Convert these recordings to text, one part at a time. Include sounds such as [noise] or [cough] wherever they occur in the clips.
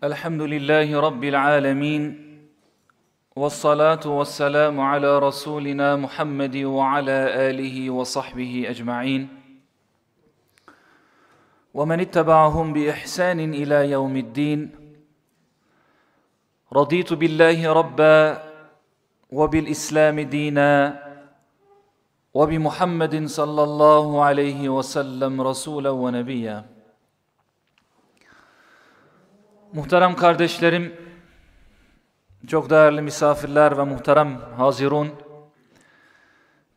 الحمد لله رب العالمين والصلاة والسلام على رسولنا محمد وعلى آله وصحبه أجمعين. ومن اتبعهم بإحسان إلى يوم الدين. رضيت بالله ربا وبالإسلام دينا وبمحمد صلى الله عليه وسلم رسولا ونبيا. Muhterem kardeşlerim, çok değerli misafirler ve muhterem hazirun,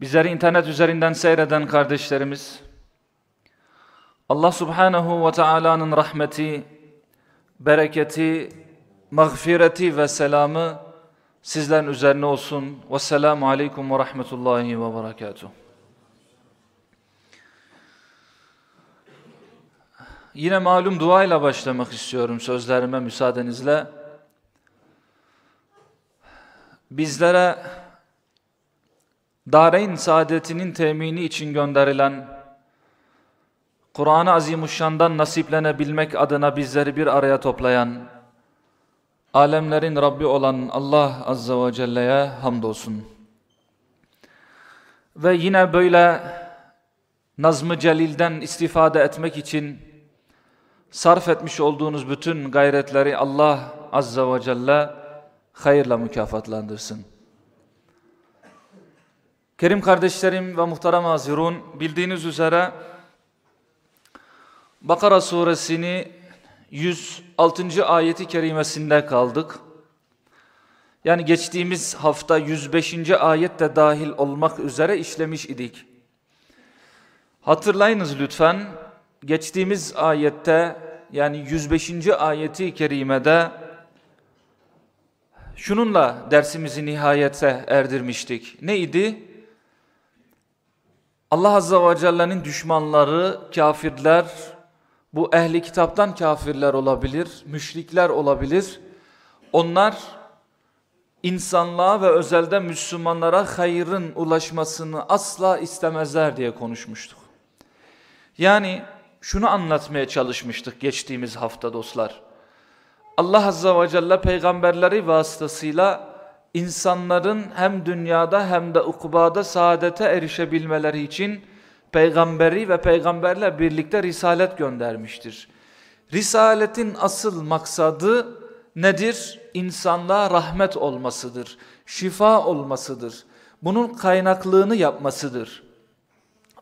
bizleri internet üzerinden seyreden kardeşlerimiz, Allah subhanahu ve Taala'nın rahmeti, bereketi, mağfireti ve selamı sizlerin üzerine olsun. Vesselamu aleyküm ve rahmetullahi ve berekatuhu. Yine malum duayla başlamak istiyorum sözlerime müsaadenizle. Bizlere dareyn saadetinin temini için gönderilen Kur'an-ı Azimuşşan'dan nasiplenebilmek adına bizleri bir araya toplayan alemlerin Rabbi olan Allah Azze ve Celle'ye hamdolsun. Ve yine böyle Nazm-ı Celil'den istifade etmek için sarf etmiş olduğunuz bütün gayretleri Allah Azza ve Celle hayırla mükafatlandırsın. Kerim kardeşlerim ve muhterem hazirun bildiğiniz üzere Bakara suresini 106. ayeti kerimesinde kaldık. Yani geçtiğimiz hafta 105. ayet de dahil olmak üzere işlemiş idik. Hatırlayınız lütfen geçtiğimiz ayette yani 105. ayeti kerimede şununla dersimizi nihayete erdirmiştik. Neydi? Allah Azze ve Celle'nin düşmanları, kafirler, bu ehli kitaptan kafirler olabilir, müşrikler olabilir. Onlar insanlığa ve özelde Müslümanlara hayırın ulaşmasını asla istemezler diye konuşmuştuk. Yani şunu anlatmaya çalışmıştık geçtiğimiz hafta dostlar. Allah Azza ve Celle peygamberleri vasıtasıyla insanların hem dünyada hem de ukubada saadete erişebilmeleri için peygamberi ve peygamberle birlikte risalet göndermiştir. Risaletin asıl maksadı nedir? İnsanlığa rahmet olmasıdır, şifa olmasıdır. Bunun kaynaklığını yapmasıdır.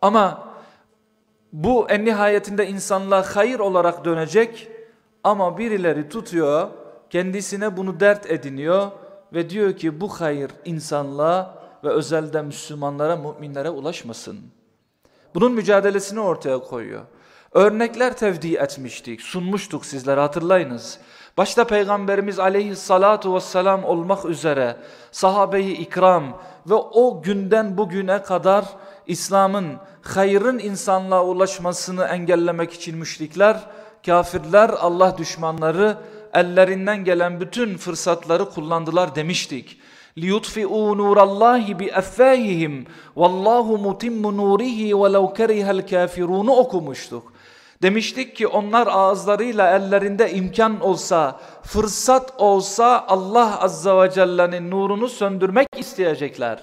Ama bu en nihayetinde insanlığa hayır olarak dönecek ama birileri tutuyor, kendisine bunu dert ediniyor ve diyor ki bu hayır insanlığa ve özelde Müslümanlara, müminlere ulaşmasın. Bunun mücadelesini ortaya koyuyor. Örnekler tevdi etmiştik, sunmuştuk sizlere hatırlayınız. Başta Peygamberimiz aleyhissalatu vesselam olmak üzere sahabeyi ikram ve o günden bugüne kadar İslam'ın hayrın insanlığa ulaşmasını engellemek için müşrikler, kafirler, Allah düşmanları ellerinden gelen bütün fırsatları kullandılar demiştik. لِيُطْفِئُوا نُورَ اللّٰهِ بِأَفَّاهِهِمْ وَاللّٰهُ مُتِمُّ نُورِهِ وَلَوْ كَرِهَ الْكَافِرُونَ okumuştuk. Demiştik ki onlar ağızlarıyla ellerinde imkan olsa, fırsat olsa Allah Azza ve Celle'nin nurunu söndürmek isteyecekler.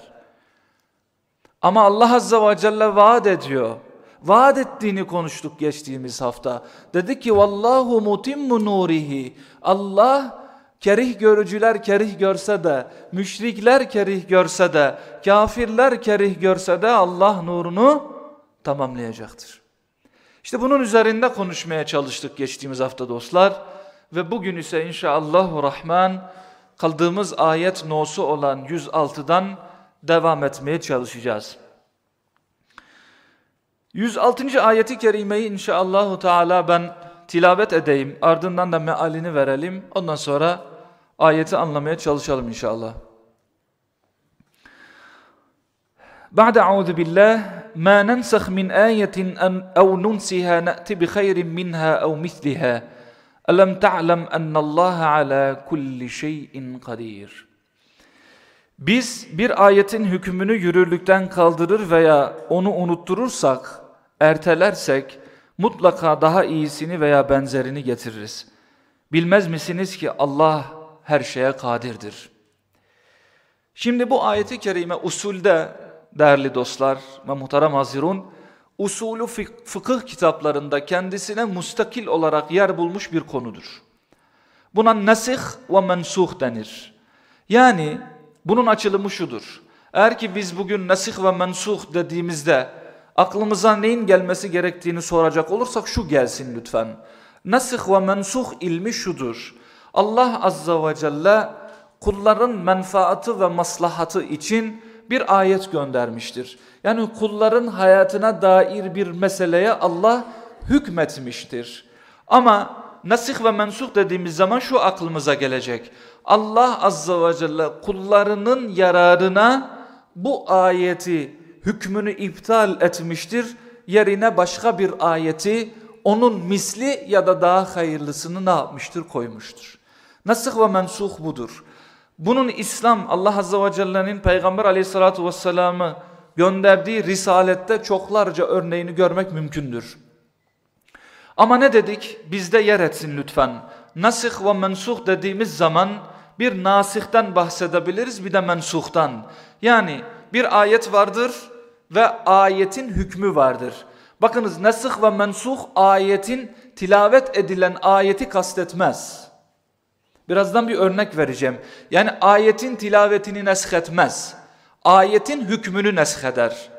Ama Allah Azza ve Celle vaat ediyor. Vaat ettiğini konuştuk geçtiğimiz hafta. Dedi ki vallahu mutimmu nurihi. Allah kerih görücüler kerih görse de, müşrikler kerih görse de, kafirler kerih görse de Allah nurunu tamamlayacaktır. İşte bunun üzerinde konuşmaya çalıştık geçtiğimiz hafta dostlar. Ve bugün ise inşallah rahman kaldığımız ayet nosu olan 106'dan devam etmeye çalışacağız. 106. ayeti kerimeyi inşallahü teala ben tilavet edeyim. Ardından da mealini verelim. Ondan sonra ayeti anlamaya çalışalım inşallah. بعد أعوذ بالله ما ننسخ من آية أو ننسها نأتي بخير منها أو مثلها ألم تعلم أن الله على كل شيء قدير biz bir ayetin hükmünü yürürlükten kaldırır veya onu unutturursak, ertelersek mutlaka daha iyisini veya benzerini getiririz. Bilmez misiniz ki Allah her şeye kadirdir. Şimdi bu ayeti kerime usulde değerli dostlar ve muhterem hazirun usulü fıkıh kitaplarında kendisine mustakil olarak yer bulmuş bir konudur. Buna nasih ve mensuh denir. Yani bunun açılımı şudur. Eğer ki biz bugün nasih ve mensuh dediğimizde aklımıza neyin gelmesi gerektiğini soracak olursak şu gelsin lütfen. Nasih ve mensuh ilmi şudur. Allah azza ve celle kulların menfaatı ve maslahatı için bir ayet göndermiştir. Yani kulların hayatına dair bir meseleye Allah hükmetmiştir. Ama nasih ve mensuh dediğimiz zaman şu aklımıza gelecek. Allah azza ve celle kullarının yararına bu ayeti hükmünü iptal etmiştir. Yerine başka bir ayeti onun misli ya da daha hayırlısını ne yapmıştır koymuştur. Nasih ve mensuh budur. Bunun İslam Allah Azze ve Celle'nin Peygamber aleyhissalatu vesselam'ı gönderdiği risalette çoklarca örneğini görmek mümkündür. Ama ne dedik? Bizde yer etsin lütfen. Nasih ve mensuh dediğimiz zaman bir nasihten bahsedebiliriz bir de mensuhtan. Yani bir ayet vardır ve ayetin hükmü vardır. Bakınız nasih ve mensuh ayetin tilavet edilen ayeti kastetmez. Birazdan bir örnek vereceğim. Yani ayetin tilavetini neshetmez. Ayetin hükmünü nesheder.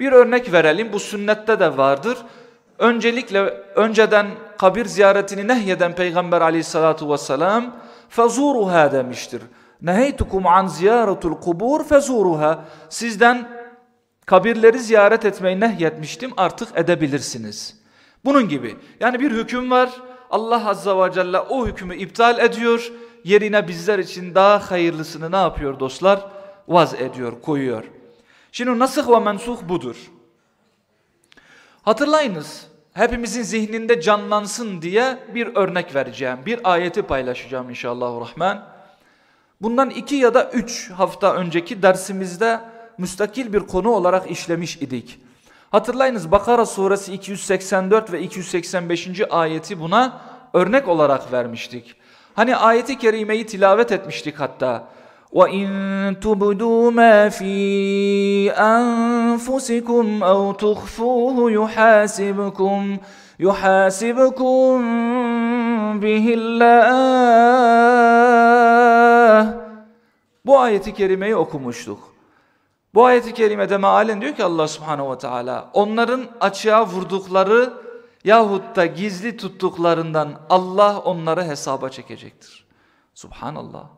Bir örnek verelim. Bu sünnette de vardır. Öncelikle önceden kabir ziyaretini nehyeden Peygamber aleyhissalatu vesselam fezuruha demiştir. Neheytukum an ziyaretul kubur fezuruha. Sizden kabirleri ziyaret etmeyi nehyetmiştim artık edebilirsiniz. Bunun gibi. Yani bir hüküm var. Allah Azza ve Celle o hükmü iptal ediyor. Yerine bizler için daha hayırlısını ne yapıyor dostlar? Vaz ediyor, koyuyor. Şimdi nasıh ve mensuh budur. Hatırlayınız, hepimizin zihninde canlansın diye bir örnek vereceğim. Bir ayeti paylaşacağım inşallah rahman. Bundan iki ya da üç hafta önceki dersimizde müstakil bir konu olarak işlemiş idik. Hatırlayınız Bakara suresi 284 ve 285. ayeti buna örnek olarak vermiştik. Hani ayeti kerimeyi tilavet etmiştik hatta. وَاِنْ تُبْدُوا مَا فِي أَنفُسِكُمْ اَوْ تُخْفُوهُ يُحَاسِبْكُمْ يُحَاسِبْكُمْ بِهِ اللّٰهِ Bu ayeti kerimeyi okumuştuk. Bu ayeti kerimede mealen diyor ki Allah subhanehu ve teala onların açığa vurdukları yahut da gizli tuttuklarından Allah onları hesaba çekecektir. Subhanallah.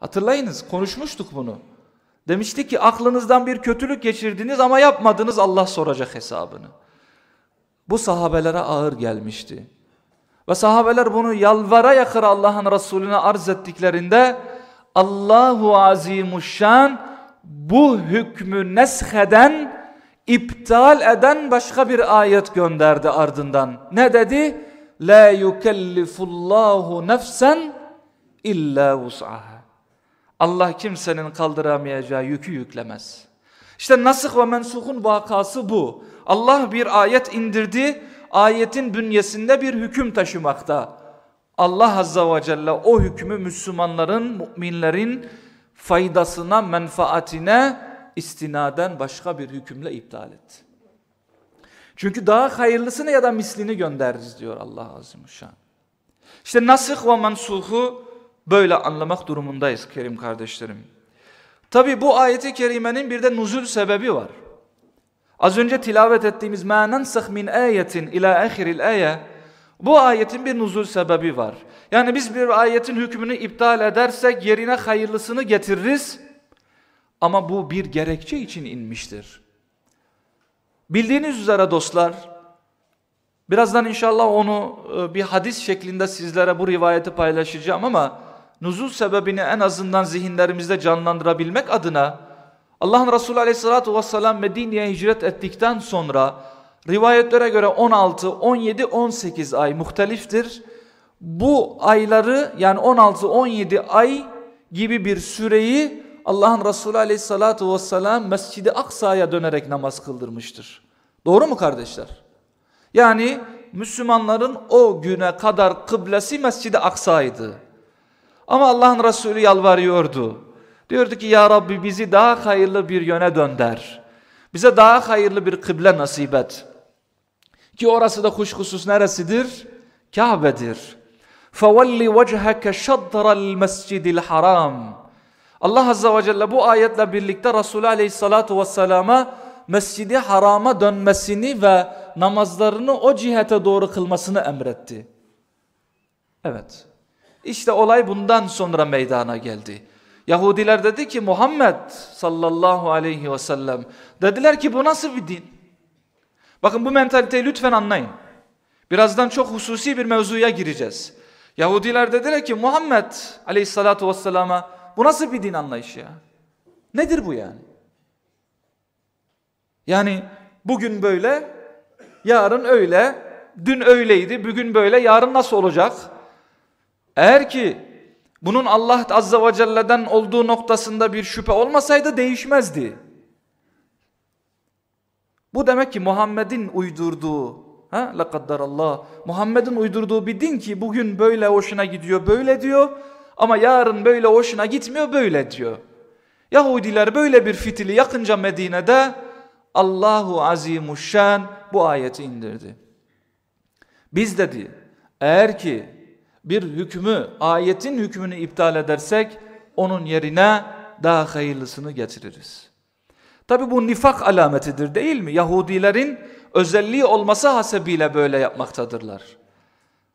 Hatırlayınız konuşmuştuk bunu. Demiştik ki aklınızdan bir kötülük geçirdiniz ama yapmadınız Allah soracak hesabını. Bu sahabelere ağır gelmişti. Ve sahabeler bunu yalvara yakıra Allah'ın Resulüne arz ettiklerinde Allahu Azimuşşan bu hükmü nesheden, iptal eden başka bir ayet gönderdi ardından. Ne dedi? La yukellifullahu nefsen illa vus'aha. Allah kimsenin kaldıramayacağı yükü yüklemez. İşte nasıh ve mensuhun vakası bu. Allah bir ayet indirdi, ayetin bünyesinde bir hüküm taşımakta. Allah Azza ve Celle o hükmü Müslümanların, müminlerin faydasına, menfaatine istinaden başka bir hükümle iptal etti. Çünkü daha hayırlısını ya da mislini göndeririz diyor Allah Azimuşşan. İşte nasıh ve mensuhu böyle anlamak durumundayız kerim kardeşlerim. Tabi bu ayeti kerimenin bir de nuzul sebebi var. Az önce tilavet ettiğimiz مَا نَنْسَخْ مِنْ آيَةٍ اِلَى اَخِرِ الْآيَةِ bu ayetin bir nuzul sebebi var. Yani biz bir ayetin hükmünü iptal edersek yerine hayırlısını getiririz. Ama bu bir gerekçe için inmiştir. Bildiğiniz üzere dostlar, birazdan inşallah onu e, bir hadis şeklinde sizlere bu rivayeti paylaşacağım ama nuzul sebebini en azından zihinlerimizde canlandırabilmek adına Allah'ın Resulü aleyhissalatu vesselam Medine'ye hicret ettikten sonra Rivayetlere göre 16, 17, 18 ay muhteliftir. Bu ayları yani 16, 17 ay gibi bir süreyi Allah'ın Resulü aleyhissalatu vesselam Mescid-i Aksa'ya dönerek namaz kıldırmıştır. Doğru mu kardeşler? Yani Müslümanların o güne kadar kıblesi Mescid-i Aksa'ydı. Ama Allah'ın Resulü yalvarıyordu. Diyordu ki ya Rabbi bizi daha hayırlı bir yöne dönder. Bize daha hayırlı bir kıble nasip et. Ki orası da kuşkusuz neresidir? Kabe'dir. فَوَلِّ وَجْهَكَ شَطْرَ الْمَسْجِدِ الْحَرَامِ Allah Azze ve Celle bu ayetle birlikte Resulü Aleyhissalatu Vesselam'a Mescidi Haram'a dönmesini ve namazlarını o cihete doğru kılmasını emretti. Evet. İşte olay bundan sonra meydana geldi. Yahudiler dedi ki Muhammed sallallahu aleyhi ve sellem dediler ki bu nasıl bir din? Bakın bu mentaliteyi lütfen anlayın. Birazdan çok hususi bir mevzuya gireceğiz. Yahudiler dediler ki Muhammed aleyhissalatu vesselama bu nasıl bir din anlayışı ya? Nedir bu yani? Yani bugün böyle, yarın öyle, dün öyleydi, bugün böyle, yarın nasıl olacak? Eğer ki bunun Allah Azze ve Celle'den olduğu noktasında bir şüphe olmasaydı değişmezdi. Bu demek ki Muhammed'in uydurduğu, ha Allah, Muhammed'in uydurduğu bir din ki bugün böyle hoşuna gidiyor, böyle diyor ama yarın böyle hoşuna gitmiyor, böyle diyor. Yahudiler böyle bir fitili yakınca Medine'de Allahu Azimuşşan bu ayeti indirdi. Biz dedi eğer ki bir hükmü, ayetin hükmünü iptal edersek onun yerine daha hayırlısını getiririz. Tabi bu nifak alametidir değil mi? Yahudilerin özelliği olması hasebiyle böyle yapmaktadırlar.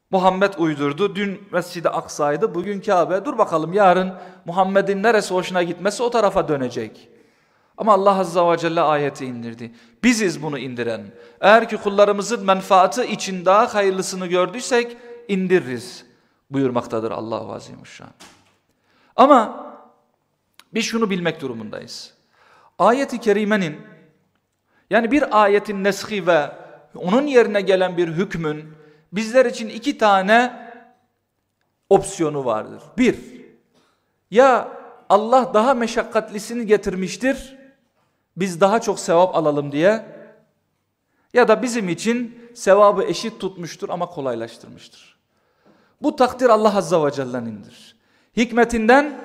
Muhammed uydurdu. Dün Mescid-i Aksa'ydı. Bugün Kabe. Dur bakalım yarın Muhammed'in neresi hoşuna gitmesi o tarafa dönecek. Ama Allah Azza ve Celle ayeti indirdi. Biziz bunu indiren. Eğer ki kullarımızın menfaati için daha hayırlısını gördüysek indiririz buyurmaktadır Allah-u Azimuşşan. Ama biz şunu bilmek durumundayız. Ayeti kerimenin yani bir ayetin neshi ve onun yerine gelen bir hükmün bizler için iki tane opsiyonu vardır. Bir, ya Allah daha meşakkatlisini getirmiştir, biz daha çok sevap alalım diye ya da bizim için sevabı eşit tutmuştur ama kolaylaştırmıştır. Bu takdir Allah Azza ve Celle'nindir. Hikmetinden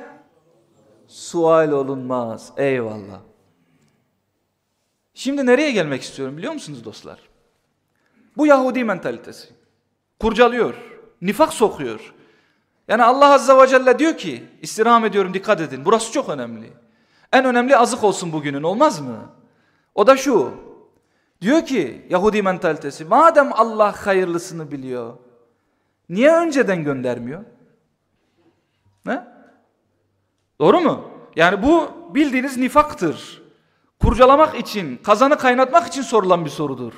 sual olunmaz. Eyvallah. Şimdi nereye gelmek istiyorum biliyor musunuz dostlar? Bu Yahudi mentalitesi. Kurcalıyor. Nifak sokuyor. Yani Allah Azza ve Celle diyor ki, istirham ediyorum dikkat edin. Burası çok önemli. En önemli azık olsun bugünün olmaz mı? O da şu. Diyor ki Yahudi mentalitesi madem Allah hayırlısını biliyor. Niye önceden göndermiyor? Ne? Doğru mu? Yani bu bildiğiniz nifaktır. Kurcalamak için, kazanı kaynatmak için sorulan bir sorudur.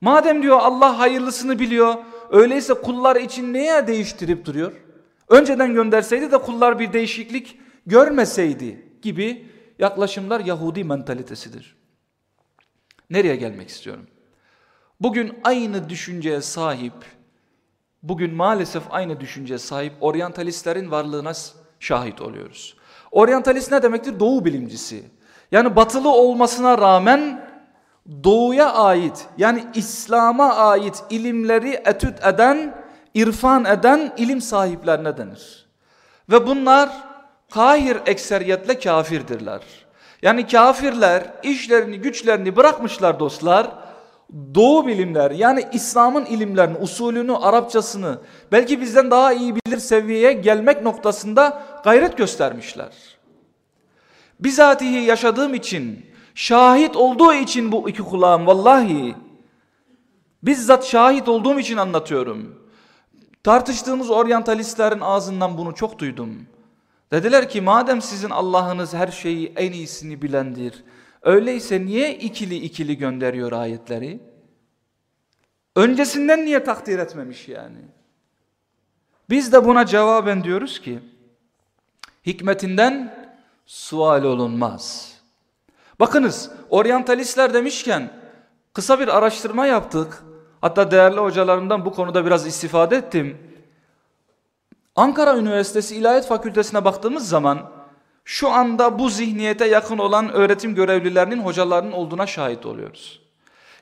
Madem diyor Allah hayırlısını biliyor, öyleyse kullar için neye değiştirip duruyor? Önceden gönderseydi de kullar bir değişiklik görmeseydi gibi yaklaşımlar Yahudi mentalitesidir. Nereye gelmek istiyorum? Bugün aynı düşünceye sahip, bugün maalesef aynı düşünceye sahip oryantalistlerin varlığına şahit oluyoruz. Oryantalist ne demektir? Doğu bilimcisi. Yani batılı olmasına rağmen doğuya ait yani İslam'a ait ilimleri etüt eden, irfan eden ilim sahiplerine denir. Ve bunlar kahir ekseriyetle kafirdirler. Yani kafirler işlerini güçlerini bırakmışlar dostlar. Doğu bilimler yani İslam'ın ilimlerini, usulünü, Arapçasını belki bizden daha iyi bilir seviyeye gelmek noktasında gayret göstermişler. Bizatihi yaşadığım için, şahit olduğu için bu iki kulağım vallahi bizzat şahit olduğum için anlatıyorum. Tartıştığımız oryantalistlerin ağzından bunu çok duydum. Dediler ki madem sizin Allah'ınız her şeyi en iyisini bilendir. Öyleyse niye ikili ikili gönderiyor ayetleri? Öncesinden niye takdir etmemiş yani? Biz de buna cevaben diyoruz ki hikmetinden sual olunmaz. Bakınız oryantalistler demişken kısa bir araştırma yaptık. Hatta değerli hocalarımdan bu konuda biraz istifade ettim. Ankara Üniversitesi İlahiyat Fakültesine baktığımız zaman şu anda bu zihniyete yakın olan öğretim görevlilerinin hocalarının olduğuna şahit oluyoruz.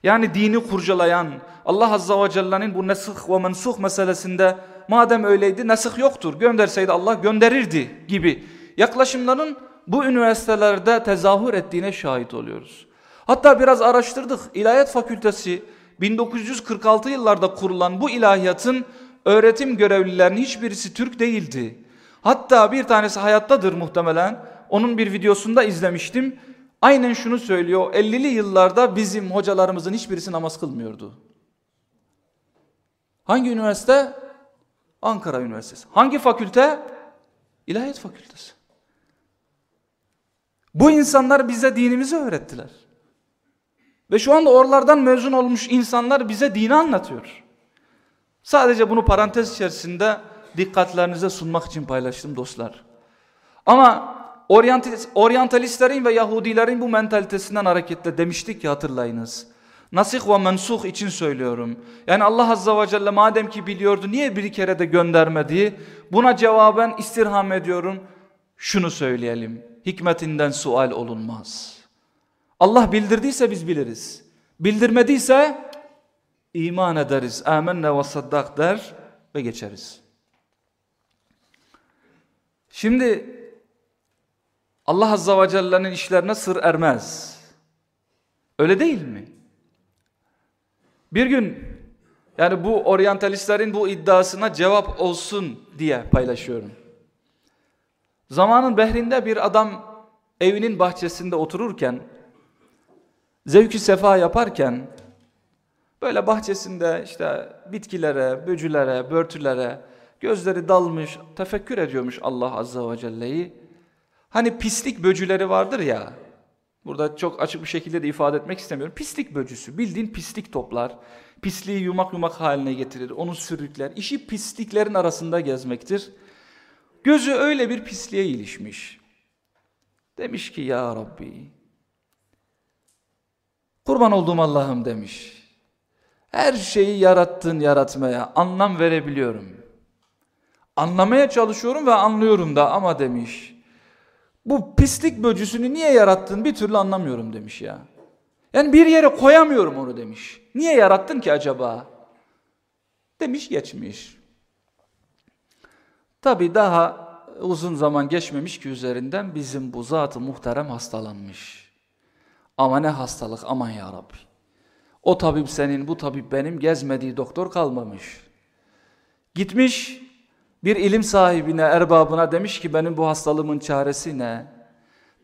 Yani dini kurcalayan, Allah Azza ve Celle'nin bu nesih ve mensuh meselesinde madem öyleydi nesih yoktur, gönderseydi Allah gönderirdi gibi yaklaşımların bu üniversitelerde tezahür ettiğine şahit oluyoruz. Hatta biraz araştırdık. İlahiyat Fakültesi 1946 yıllarda kurulan bu ilahiyatın öğretim görevlilerinin hiçbirisi Türk değildi. Hatta bir tanesi hayattadır muhtemelen. Onun bir videosunda izlemiştim. Aynen şunu söylüyor. 50'li yıllarda bizim hocalarımızın hiçbirisi namaz kılmıyordu. Hangi üniversite? Ankara Üniversitesi. Hangi fakülte? İlahiyat Fakültesi. Bu insanlar bize dinimizi öğrettiler. Ve şu anda oralardan mezun olmuş insanlar bize dini anlatıyor. Sadece bunu parantez içerisinde dikkatlerinize sunmak için paylaştım dostlar. Ama oryantalistlerin ve Yahudilerin bu mentalitesinden hareketle demiştik ki hatırlayınız. Nasih ve mensuh için söylüyorum. Yani Allah Azza ve Celle madem ki biliyordu niye bir kere de göndermedi? Buna cevaben istirham ediyorum. Şunu söyleyelim. Hikmetinden sual olunmaz. Allah bildirdiyse biz biliriz. Bildirmediyse iman ederiz. Amenna ve saddak der ve geçeriz. Şimdi Allah Azza ve Celle'nin işlerine sır ermez. Öyle değil mi? Bir gün yani bu oryantalistlerin bu iddiasına cevap olsun diye paylaşıyorum. Zamanın behrinde bir adam evinin bahçesinde otururken zevki sefa yaparken böyle bahçesinde işte bitkilere, böcülere, börtülere gözleri dalmış, tefekkür ediyormuş Allah Azza ve Celle'yi. Hani pislik böcüleri vardır ya, burada çok açık bir şekilde de ifade etmek istemiyorum. Pislik böcüsü, bildiğin pislik toplar, pisliği yumak yumak haline getirir, onu sürükler. İşi pisliklerin arasında gezmektir. Gözü öyle bir pisliğe ilişmiş. Demiş ki ya Rabbi, kurban olduğum Allah'ım demiş. Her şeyi yarattın yaratmaya anlam verebiliyorum. Anlamaya çalışıyorum ve anlıyorum da ama demiş. Bu pislik böcüsünü niye yarattın bir türlü anlamıyorum demiş ya. Yani bir yere koyamıyorum onu demiş. Niye yarattın ki acaba? Demiş geçmiş. Tabi daha uzun zaman geçmemiş ki üzerinden bizim bu zatı muhterem hastalanmış. Ama ne hastalık aman ya Rabbi. O tabip senin bu tabip benim gezmediği doktor kalmamış. Gitmiş bir ilim sahibine, erbabına demiş ki benim bu hastalığımın çaresi ne?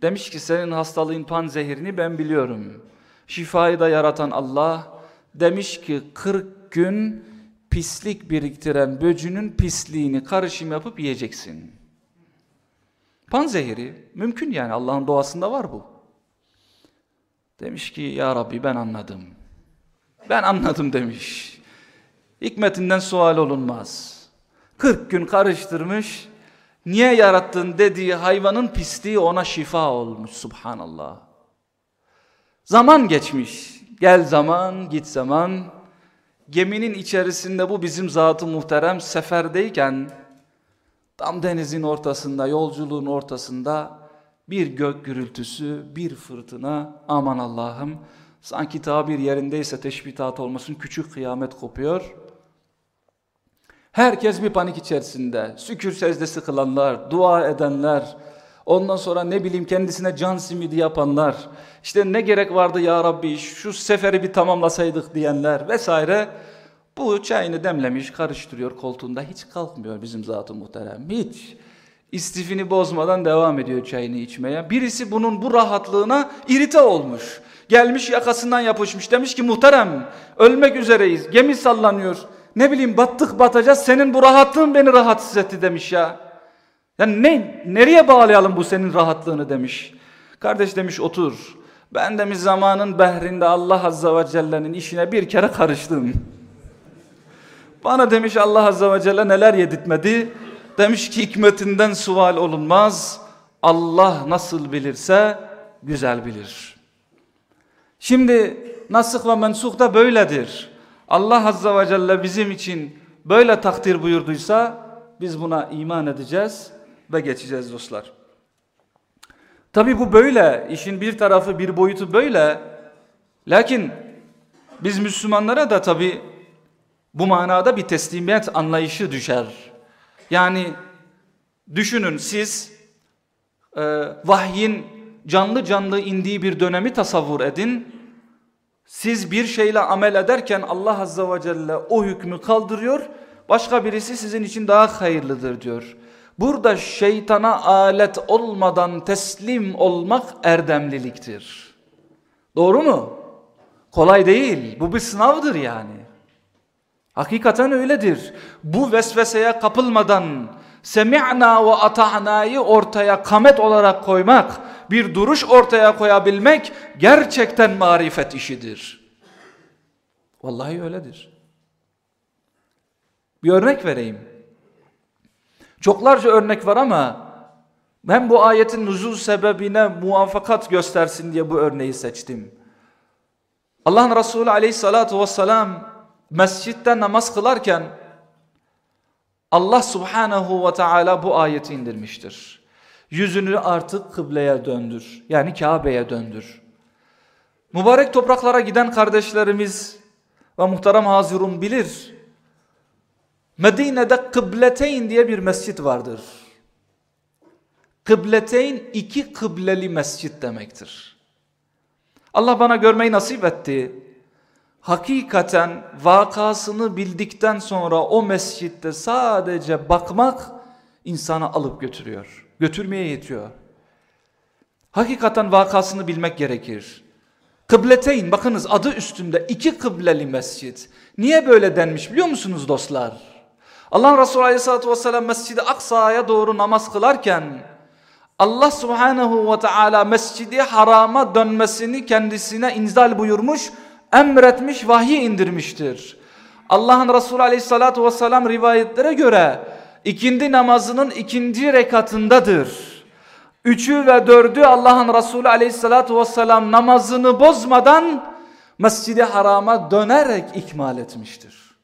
Demiş ki senin hastalığın pan zehirini ben biliyorum. Şifayı da yaratan Allah demiş ki 40 gün pislik biriktiren böcünün pisliğini karışım yapıp yiyeceksin. Pan zehiri mümkün yani Allah'ın doğasında var bu. Demiş ki ya Rabbi ben anladım. Ben anladım demiş. Hikmetinden sual olunmaz. 40 gün karıştırmış. Niye yarattın dediği hayvanın pisliği ona şifa olmuş subhanallah. Zaman geçmiş. Gel zaman git zaman. Geminin içerisinde bu bizim zatı muhterem seferdeyken tam denizin ortasında yolculuğun ortasında bir gök gürültüsü bir fırtına aman Allah'ım sanki tabir yerindeyse teşbihat olmasın küçük kıyamet kopuyor. Herkes bir panik içerisinde. Sükür secdesi kılanlar, dua edenler, ondan sonra ne bileyim kendisine can simidi yapanlar, işte ne gerek vardı ya Rabbi şu seferi bir tamamlasaydık diyenler vesaire. Bu çayını demlemiş, karıştırıyor koltuğunda. Hiç kalkmıyor bizim zatı muhterem. Hiç. İstifini bozmadan devam ediyor çayını içmeye. Birisi bunun bu rahatlığına irite olmuş. Gelmiş yakasından yapışmış. Demiş ki muhterem ölmek üzereyiz. Gemi sallanıyor. Ne bileyim battık batacağız. Senin bu rahatlığın beni rahatsız etti demiş ya. Yani ne, nereye bağlayalım bu senin rahatlığını demiş. Kardeş demiş otur. Ben demiş zamanın behrinde Allah Azza ve Celle'nin işine bir kere karıştım. Bana demiş Allah Azze ve Celle neler yedirtmedi. Demiş ki hikmetinden sual olunmaz. Allah nasıl bilirse güzel bilir. Şimdi nasıh ve mensuh da böyledir. Allah Azze ve Celle bizim için böyle takdir buyurduysa biz buna iman edeceğiz ve geçeceğiz dostlar. Tabi bu böyle. işin bir tarafı bir boyutu böyle. Lakin biz Müslümanlara da tabi bu manada bir teslimiyet anlayışı düşer. Yani düşünün siz e, vahyin canlı canlı indiği bir dönemi tasavvur edin. Siz bir şeyle amel ederken Allah Azze ve Celle o hükmü kaldırıyor. Başka birisi sizin için daha hayırlıdır diyor. Burada şeytana alet olmadan teslim olmak erdemliliktir. Doğru mu? Kolay değil. Bu bir sınavdır yani. Hakikaten öyledir. Bu vesveseye kapılmadan semi'na ve ata'na'yı ortaya kamet olarak koymak, bir duruş ortaya koyabilmek gerçekten marifet işidir. Vallahi öyledir. Bir örnek vereyim. Çoklarca örnek var ama ben bu ayetin nuzul sebebine muvaffakat göstersin diye bu örneği seçtim. Allah'ın Resulü aleyhissalatu vesselam mescitte namaz kılarken Allah subhanahu ve teala bu ayeti indirmiştir. Yüzünü artık kıbleye döndür. Yani Kabe'ye döndür. Mübarek topraklara giden kardeşlerimiz ve muhterem hazirun bilir. Medine'de Kıbleteyn diye bir mescit vardır. Kıbleteyn iki kıbleli mescit demektir. Allah bana görmeyi nasip etti. Hakikaten vakasını bildikten sonra o mescitte sadece bakmak insanı alıp götürüyor. Götürmeye yetiyor. Hakikaten vakasını bilmek gerekir. Kıbleteyn bakınız adı üstünde iki kıbleli mescit. Niye böyle denmiş biliyor musunuz dostlar? Allah Resulü Aleyhisselatü Vesselam Mescid-i Aksa'ya doğru namaz kılarken Allah Subhanahu ve Teala Mescidi Haram'a dönmesini kendisine inzal buyurmuş, emretmiş, vahiy indirmiştir. Allah'ın Resulü Aleyhisselatü Vesselam rivayetlere göre ikindi namazının ikinci rekatındadır. Üçü ve dördü Allah'ın Resulü Aleyhisselatü Vesselam namazını bozmadan Mescidi Haram'a dönerek ikmal etmiştir.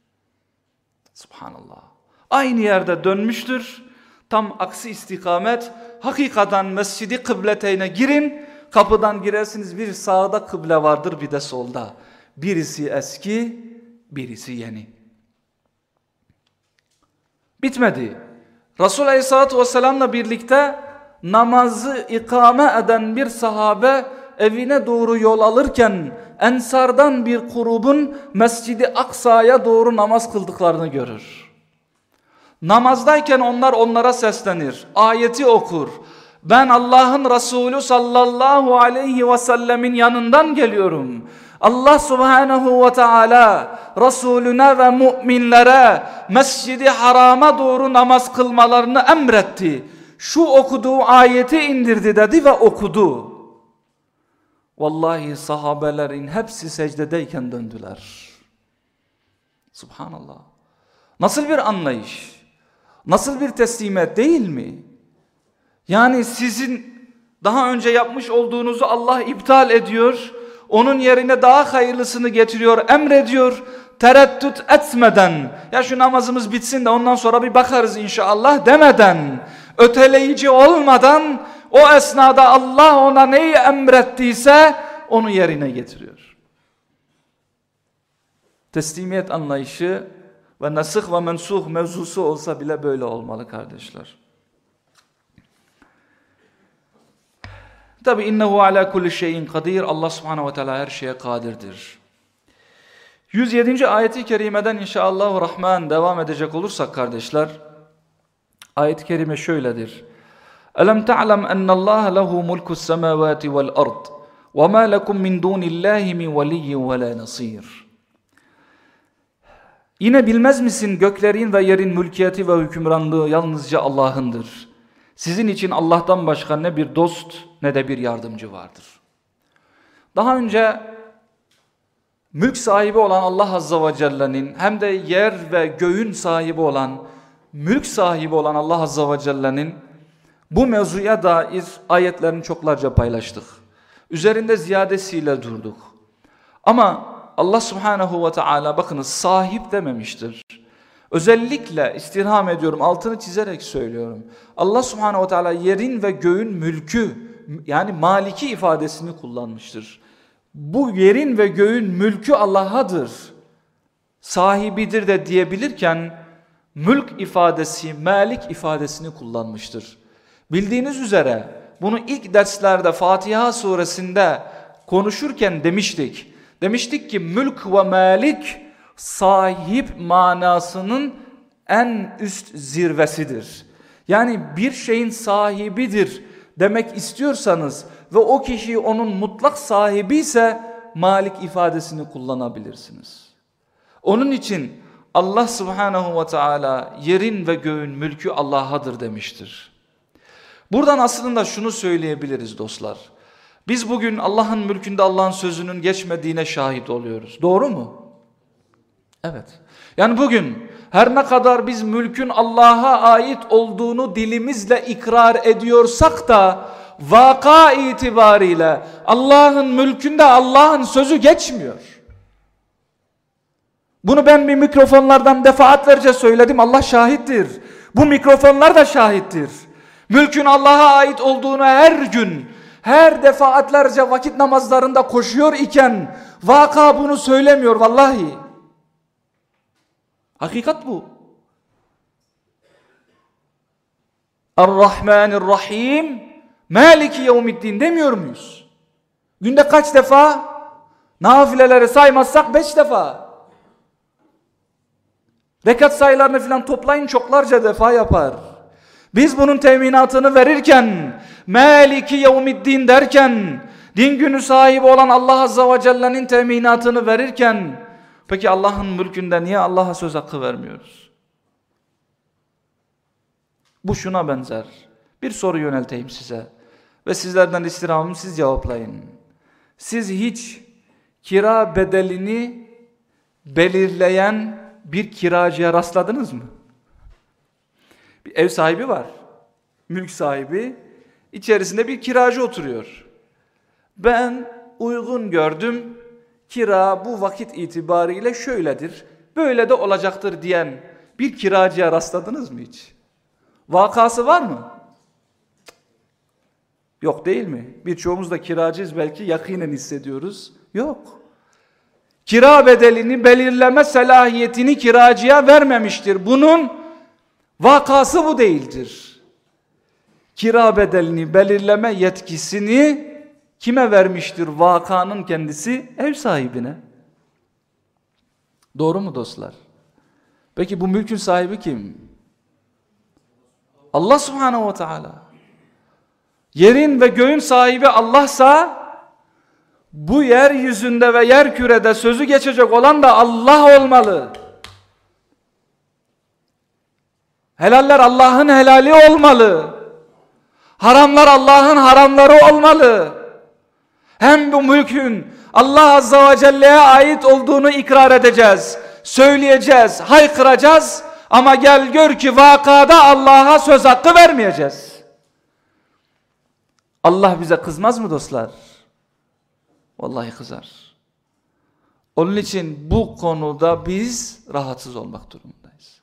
Subhanallah. Aynı yerde dönmüştür. Tam aksi istikamet hakikaten mescidi kıbleteyne girin. Kapıdan girersiniz bir sağda kıble vardır bir de solda. Birisi eski birisi yeni. Bitmedi. Resul Aleyhisselatü Vesselam'la birlikte namazı ikame eden bir sahabe evine doğru yol alırken Ensardan bir grubun Mescidi Aksa'ya doğru namaz kıldıklarını görür. Namazdayken onlar onlara seslenir. Ayeti okur. Ben Allah'ın Resulü sallallahu aleyhi ve sellemin yanından geliyorum. Allah subhanahu ve teala Resulüne ve müminlere mescidi harama doğru namaz kılmalarını emretti. Şu okuduğu ayeti indirdi dedi ve okudu. Vallahi sahabelerin hepsi secdedeyken döndüler. Subhanallah. Nasıl bir anlayış? Nasıl bir teslimiyet değil mi? Yani sizin daha önce yapmış olduğunuzu Allah iptal ediyor. Onun yerine daha hayırlısını getiriyor, emrediyor. Tereddüt etmeden, ya şu namazımız bitsin de ondan sonra bir bakarız inşallah demeden, öteleyici olmadan o esnada Allah ona neyi emrettiyse onu yerine getiriyor. Teslimiyet anlayışı ve nasıh ve mensuh mevzusu olsa bile böyle olmalı kardeşler. Tabi innehu ala kulli şeyin kadir. Allah subhanehu ve teala her şeye kadirdir. 107. ayeti kerimeden inşallah rahman devam edecek olursak kardeşler. Ayet-i kerime şöyledir. Elem ta'lem ennallaha lehu mulkus semavati vel ard ve ma lekum min dunillahi min veliyyin ve la nasir. Yine bilmez misin göklerin ve yerin mülkiyeti ve hükümranlığı yalnızca Allah'ındır. Sizin için Allah'tan başka ne bir dost ne de bir yardımcı vardır. Daha önce mülk sahibi olan Allah Azza ve Celle'nin hem de yer ve göğün sahibi olan, mülk sahibi olan Allah Azza ve Celle'nin bu mevzuya dair ayetlerini çoklarca paylaştık. Üzerinde ziyadesiyle durduk. Ama Allah Subhanahu ve Teala bakınız sahip dememiştir. Özellikle istirham ediyorum, altını çizerek söylüyorum. Allah Subhanahu ve Teala yerin ve göğün mülkü yani maliki ifadesini kullanmıştır. bu yerin ve göğün mülkü Allah'adır. Sahibidir de diyebilirken mülk ifadesi, malik ifadesini kullanmıştır. Bildiğiniz üzere bunu ilk derslerde Fatiha suresinde konuşurken demiştik. Demiştik ki mülk ve malik sahip manasının en üst zirvesidir. Yani bir şeyin sahibidir demek istiyorsanız ve o kişi onun mutlak sahibi ise malik ifadesini kullanabilirsiniz. Onun için Allah subhanahu ve teala yerin ve göğün mülkü Allah'adır demiştir. Buradan aslında şunu söyleyebiliriz dostlar. Biz bugün Allah'ın mülkünde Allah'ın sözünün geçmediğine şahit oluyoruz. Doğru mu? Evet. Yani bugün her ne kadar biz mülkün Allah'a ait olduğunu dilimizle ikrar ediyorsak da vaka itibariyle Allah'ın mülkünde Allah'ın sözü geçmiyor. Bunu ben bir mikrofonlardan defaatlerce söyledim. Allah şahittir. Bu mikrofonlar da şahittir. Mülkün Allah'a ait olduğunu her gün, her defaatlerce vakit namazlarında koşuyor iken vaka bunu söylemiyor vallahi. Hakikat bu. Ar-Rahmanir-Rahim Maliki yevmiddin demiyor muyuz? Günde kaç defa? Nafileleri saymazsak beş defa. Rekat sayılarını filan toplayın çoklarca defa yapar. Biz bunun teminatını verirken, Maliki yevmiddin derken, din günü sahibi olan Allah Azza ve Celle'nin teminatını verirken, peki Allah'ın mülkünde niye Allah'a söz hakkı vermiyoruz? Bu şuna benzer. Bir soru yönelteyim size. Ve sizlerden istirhamım siz cevaplayın. Siz hiç kira bedelini belirleyen bir kiracıya rastladınız mı? Bir ev sahibi var. Mülk sahibi. içerisinde bir kiracı oturuyor. Ben uygun gördüm. Kira bu vakit itibariyle şöyledir. Böyle de olacaktır diyen bir kiracıya rastladınız mı hiç? Vakası var mı? Yok değil mi? Birçoğumuz da kiracıyız belki yakinen hissediyoruz. Yok. Kira bedelini belirleme selahiyetini kiracıya vermemiştir. Bunun vakası bu değildir. Kira bedelini belirleme yetkisini kime vermiştir vakanın kendisi? Ev sahibine. Doğru mu dostlar? Peki bu mülkün sahibi kim? Allah subhanehu ve teala. Yerin ve göğün sahibi Allah'sa bu yeryüzünde ve yer kürede sözü geçecek olan da Allah olmalı. Helaller Allah'ın helali olmalı. Haramlar Allah'ın haramları olmalı. Hem bu mülkün Allah Azza ve Celle'ye ait olduğunu ikrar edeceğiz. Söyleyeceğiz, haykıracağız ama gel gör ki vakada Allah'a söz hakkı vermeyeceğiz. Allah bize kızmaz mı dostlar? Vallahi kızar. Onun için bu konuda biz rahatsız olmak durumundayız.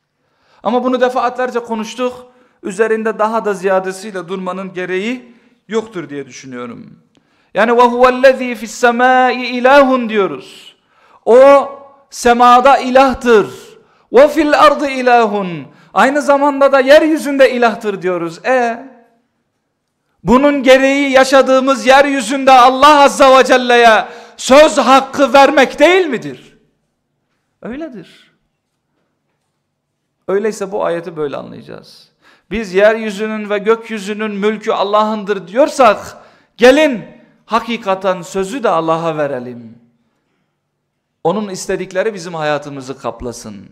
Ama bunu defaatlerce konuştuk. Üzerinde daha da ziyadesiyle durmanın gereği yoktur diye düşünüyorum. Yani ve huvellezî fissemâi ilahun diyoruz. O semada ilahtır. Ve fil ardı ilahun. Aynı zamanda da yeryüzünde ilahtır diyoruz. E bunun gereği yaşadığımız yeryüzünde Allah Azza ve Celle'ye söz hakkı vermek değil midir? Öyledir. Öyleyse bu ayeti böyle anlayacağız. Biz yeryüzünün ve gökyüzünün mülkü Allah'ındır diyorsak gelin hakikaten sözü de Allah'a verelim. Onun istedikleri bizim hayatımızı kaplasın.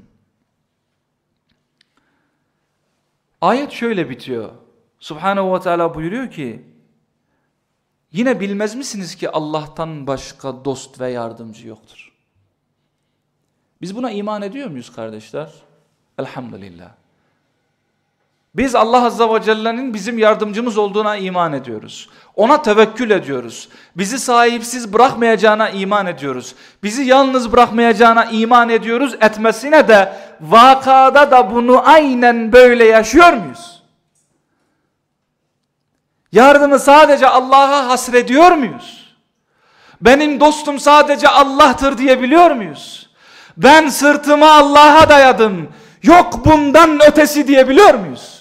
Ayet şöyle bitiyor. Subhanahu ve Teala buyuruyor ki yine bilmez misiniz ki Allah'tan başka dost ve yardımcı yoktur. Biz buna iman ediyor muyuz kardeşler? Elhamdülillah. Biz Allah Azza ve Celle'nin bizim yardımcımız olduğuna iman ediyoruz. Ona tevekkül ediyoruz. Bizi sahipsiz bırakmayacağına iman ediyoruz. Bizi yalnız bırakmayacağına iman ediyoruz. Etmesine de vakada da bunu aynen böyle yaşıyor muyuz? Yardımı sadece Allah'a hasrediyor muyuz? Benim dostum sadece Allah'tır diyebiliyor muyuz? Ben sırtımı Allah'a dayadım. Yok bundan ötesi diyebiliyor muyuz?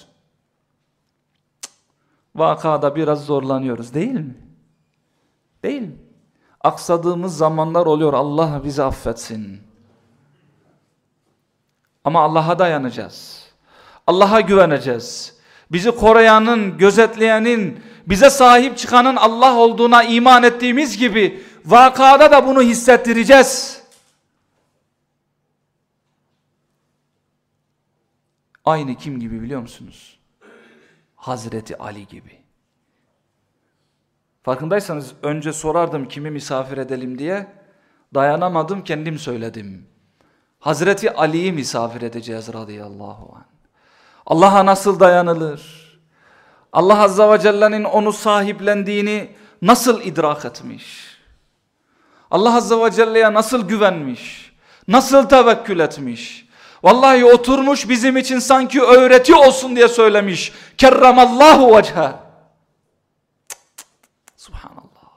Vakada biraz zorlanıyoruz değil mi? Değil mi? Aksadığımız zamanlar oluyor. Allah bizi affetsin. Ama Allah'a dayanacağız. Allah'a güveneceğiz. Bizi koruyanın, gözetleyenin, bize sahip çıkanın Allah olduğuna iman ettiğimiz gibi vakada da bunu hissettireceğiz. Aynı kim gibi biliyor musunuz? Hazreti Ali gibi. Farkındaysanız önce sorardım kimi misafir edelim diye. Dayanamadım kendim söyledim. Hazreti Ali'yi misafir edeceğiz radıyallahu anh. Allah'a nasıl dayanılır? Allah Azza ve Celle'nin onu sahiplendiğini nasıl idrak etmiş? Allah Azza ve Celle'ye nasıl güvenmiş? Nasıl tevekkül etmiş? Vallahi oturmuş bizim için sanki öğreti olsun diye söylemiş. Kerramallahu vechha. Subhanallah.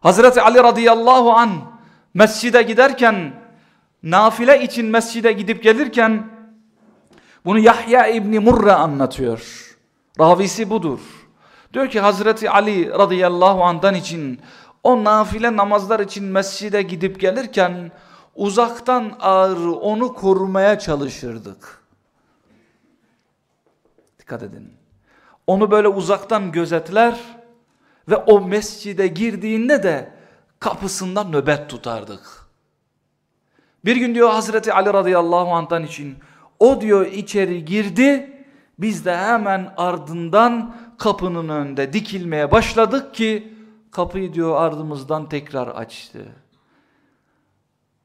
Hazreti Ali radıyallahu an mescide giderken nafile için mescide gidip gelirken bunu Yahya İbni Murra anlatıyor. Ravisi budur. Diyor ki Hazreti Ali radıyallahu anh'dan için o nafile namazlar için mescide gidip gelirken uzaktan ağrı onu korumaya çalışırdık. Dikkat edin. Onu böyle uzaktan gözetler ve o mescide girdiğinde de kapısından nöbet tutardık. Bir gün diyor Hazreti Ali radıyallahu anh'tan için o diyor içeri girdi biz de hemen ardından kapının önünde dikilmeye başladık ki kapıyı diyor ardımızdan tekrar açtı.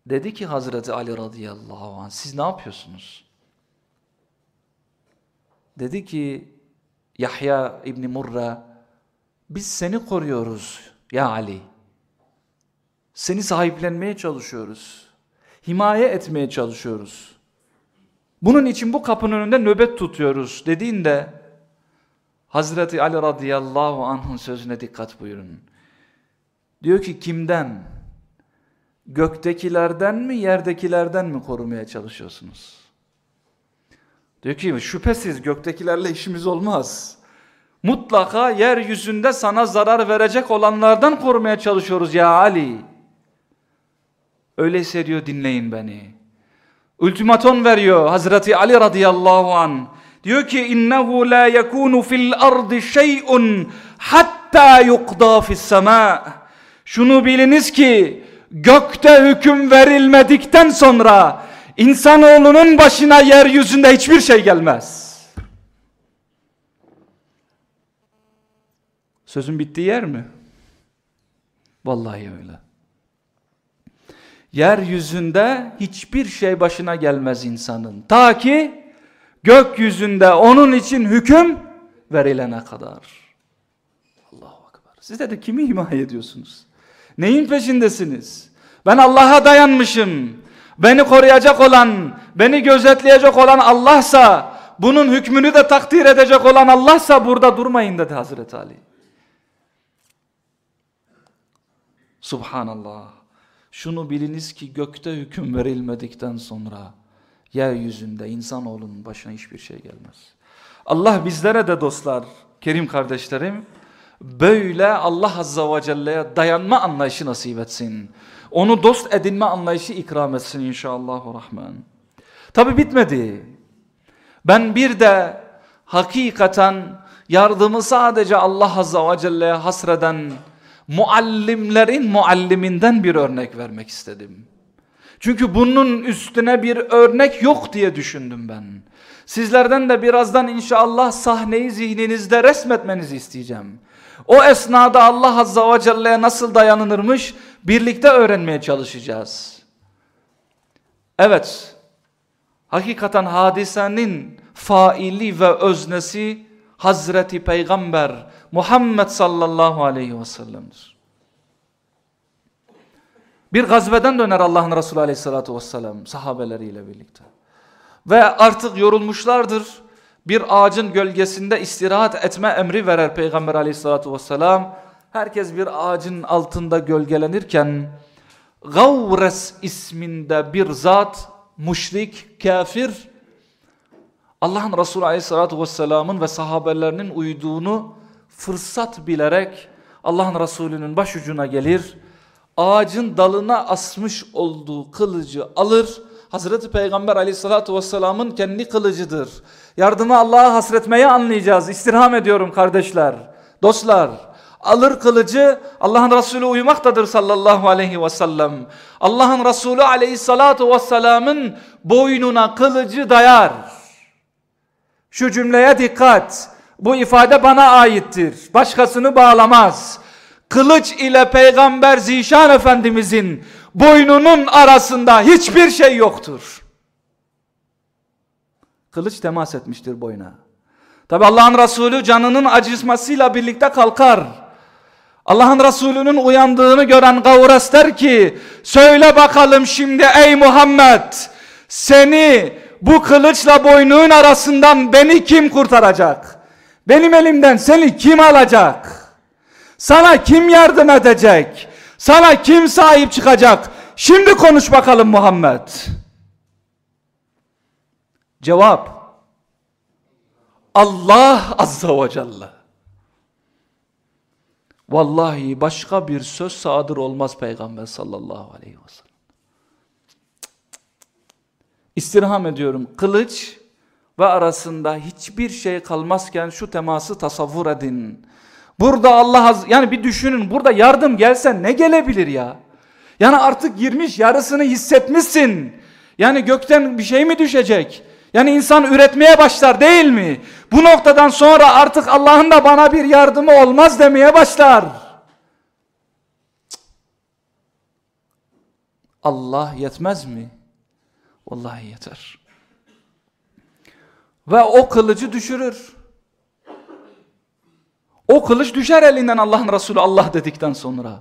Dedi ki Hazreti Ali radıyallahu anh siz ne yapıyorsunuz? Dedi ki Yahya İbni Murra biz seni koruyoruz ya Ali. Seni sahiplenmeye çalışıyoruz. Himaye etmeye çalışıyoruz. Bunun için bu kapının önünde nöbet tutuyoruz dediğinde Hazreti Ali radıyallahu anh'ın sözüne dikkat buyurun. Diyor ki kimden? Göktekilerden mi yerdekilerden mi korumaya çalışıyorsunuz? Diyor ki şüphesiz göktekilerle işimiz olmaz. Mutlaka yeryüzünde sana zarar verecek olanlardan korumaya çalışıyoruz ya Ali. Öyleyse diyor dinleyin beni. Ultimaton veriyor Hazreti Ali radıyallahu an. Diyor ki innehu la yekunu fil ardı şey'un hatta yuqda fis sema. Şunu biliniz ki gökte hüküm verilmedikten sonra insanoğlunun başına yeryüzünde hiçbir şey gelmez. Sözün bittiği yer mi? Vallahi öyle. Yeryüzünde hiçbir şey başına gelmez insanın. Ta ki gökyüzünde onun için hüküm verilene kadar. Allahu Akbar. Siz de, de kimi himaye ediyorsunuz? Neyin peşindesiniz? Ben Allah'a dayanmışım. Beni koruyacak olan, beni gözetleyecek olan Allah'sa, bunun hükmünü de takdir edecek olan Allah'sa burada durmayın dedi Hazreti Ali. Subhanallah. Şunu biliniz ki gökte hüküm verilmedikten sonra yeryüzünde insanoğlunun başına hiçbir şey gelmez. Allah bizlere de dostlar, kerim kardeşlerim, böyle Allah Azza ve Celle'ye dayanma anlayışı nasip etsin. Onu dost edinme anlayışı ikram etsin inşallah. Rahman. Tabi bitmedi. Ben bir de hakikaten yardımı sadece Allah Azza ve Celle'ye hasreden muallimlerin mualliminden bir örnek vermek istedim. Çünkü bunun üstüne bir örnek yok diye düşündüm ben. Sizlerden de birazdan inşallah sahneyi zihninizde resmetmenizi isteyeceğim. O esnada Allah Azza ve Celle'ye nasıl dayanılırmış birlikte öğrenmeye çalışacağız. Evet, hakikaten hadisenin faili ve öznesi Hazreti Peygamber Muhammed sallallahu aleyhi ve sellem'dir. Bir gazveden döner Allah'ın Resulü aleyhissalatu vesselam sahabeleriyle birlikte. Ve artık yorulmuşlardır. Bir ağacın gölgesinde istirahat etme emri verer Peygamber aleyhissalatu vesselam. Herkes bir ağacın altında gölgelenirken Gavres isminde bir zat müşrik, kafir Allah'ın Resulü Aleyhisselatü Vesselam'ın ve sahabelerinin uyduğunu fırsat bilerek Allah'ın Resulü'nün başucuna gelir. Ağacın dalına asmış olduğu kılıcı alır. Hazreti Peygamber Aleyhisselatü Vesselam'ın kendi kılıcıdır. Yardımı Allah'a hasretmeyi anlayacağız. İstirham ediyorum kardeşler, dostlar. Alır kılıcı Allah'ın Resulü uyumaktadır sallallahu aleyhi ve sellem. Allah'ın Resulü aleyhissalatu vesselamın boynuna kılıcı dayar. Şu cümleye dikkat. Bu ifade bana aittir. Başkasını bağlamaz. Kılıç ile Peygamber Zişan Efendimizin boynunun arasında hiçbir şey yoktur. Kılıç temas etmiştir boyuna. Tabi Allah'ın Resulü canının acısmasıyla birlikte kalkar. Allah'ın Resulü'nün uyandığını gören Gavras der ki söyle bakalım şimdi ey Muhammed seni bu kılıçla boynun arasından beni kim kurtaracak? Benim elimden seni kim alacak? Sana kim yardım edecek? Sana kim sahip çıkacak? Şimdi konuş bakalım Muhammed. Cevap Allah Azza ve Celle. Vallahi başka bir söz sadır olmaz Peygamber sallallahu aleyhi ve sellem. İstirham ediyorum. Kılıç ve arasında hiçbir şey kalmazken şu teması tasavvur edin. Burada Allah az yani bir düşünün burada yardım gelse ne gelebilir ya? Yani artık girmiş yarısını hissetmişsin. Yani gökten bir şey mi düşecek? Yani insan üretmeye başlar değil mi? Bu noktadan sonra artık Allah'ın da bana bir yardımı olmaz demeye başlar. Allah yetmez mi? Vallahi yeter. Ve o kılıcı düşürür. O kılıç düşer elinden Allah'ın Resulü Allah dedikten sonra.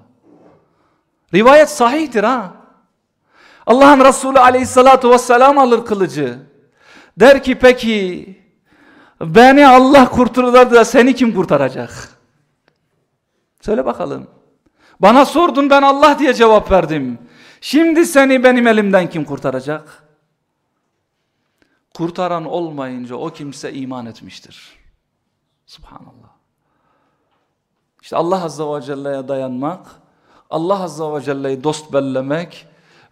Rivayet sahihtir ha. Allah'ın Resulü aleyhissalatu vesselam alır kılıcı. Der ki peki beni Allah kurtarır da seni kim kurtaracak? Söyle bakalım. Bana sordun ben Allah diye cevap verdim. Şimdi seni benim elimden kim kurtaracak? Kurtaran olmayınca o kimse iman etmiştir. Subhanallah. İşte Allah Azze ve Celle'ye dayanmak, Allah Azze ve Celle'yi dost bellemek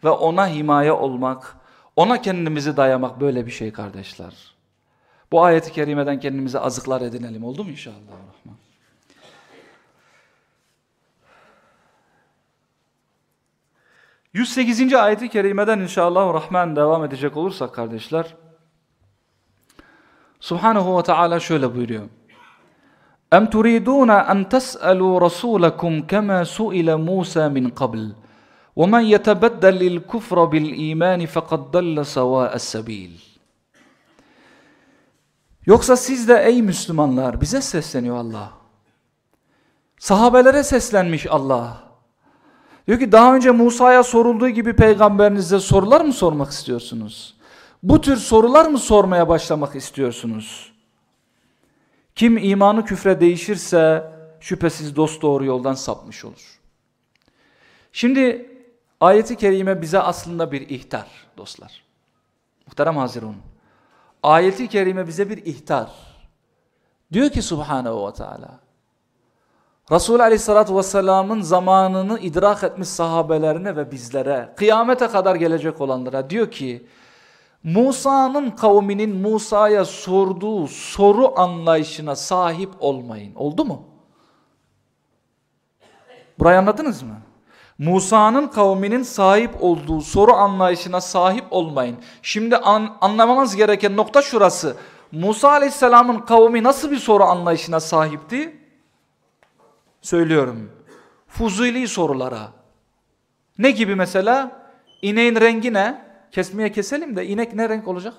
ve ona himaye olmak, ona kendimizi dayamak böyle bir şey kardeşler. Bu ayeti kerimeden kendimize azıklar edinelim oldu mu inşallah? Rahman? ...108. ayeti kerimeden inşallah Rahman devam edecek olursak kardeşler... Subhanahu ve Teala şöyle buyuruyor. Em turiduna en tes'elu rasulakum kema su'ile Musa min qabl. Ve men yetebeddel kufra bil imani fekad dalle sava'es sebil. Yoksa siz de ey Müslümanlar bize sesleniyor Allah. Sahabelere seslenmiş Allah. Diyor ki daha önce Musa'ya sorulduğu gibi peygamberinize sorular mı sormak istiyorsunuz? Bu tür sorular mı sormaya başlamak istiyorsunuz? Kim imanı küfre değişirse şüphesiz dost doğru yoldan sapmış olur. Şimdi ayeti kerime bize aslında bir ihtar dostlar. Muhterem Hazirun. Ayeti kerime bize bir ihtar. Diyor ki Subhanahu ve Teala. Resul Aleyhisselatü Vesselam'ın zamanını idrak etmiş sahabelerine ve bizlere, kıyamete kadar gelecek olanlara diyor ki, Musa'nın kavminin Musa'ya sorduğu soru anlayışına sahip olmayın. Oldu mu? Burayı anladınız mı? Musa'nın kavminin sahip olduğu soru anlayışına sahip olmayın. Şimdi an, anlamamız gereken nokta şurası. Musa aleyhisselamın kavmi nasıl bir soru anlayışına sahipti? Söylüyorum. Fuzuli sorulara. Ne gibi mesela? İneğin rengi ne? Kesmeye keselim de inek ne renk olacak?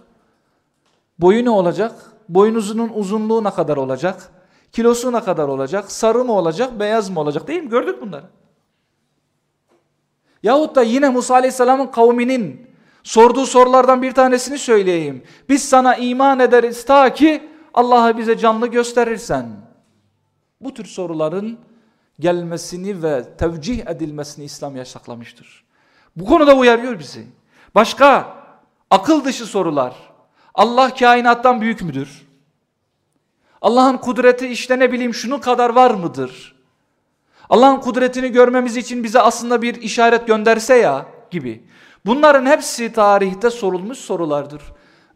Boyu ne olacak? Boynuzunun uzunluğu ne kadar olacak? Kilosu ne kadar olacak? Sarı mı olacak? Beyaz mı olacak? Değil mi? Gördük bunları. Yahut da yine Musa Aleyhisselam'ın kavminin sorduğu sorulardan bir tanesini söyleyeyim. Biz sana iman ederiz ta ki Allah'ı bize canlı gösterirsen. Bu tür soruların gelmesini ve tevcih edilmesini İslam yasaklamıştır. Bu konuda uyarıyor bizi. Başka akıl dışı sorular. Allah kainattan büyük müdür? Allah'ın kudreti işte ne bileyim şunu kadar var mıdır? Allah'ın kudretini görmemiz için bize aslında bir işaret gönderse ya gibi. Bunların hepsi tarihte sorulmuş sorulardır.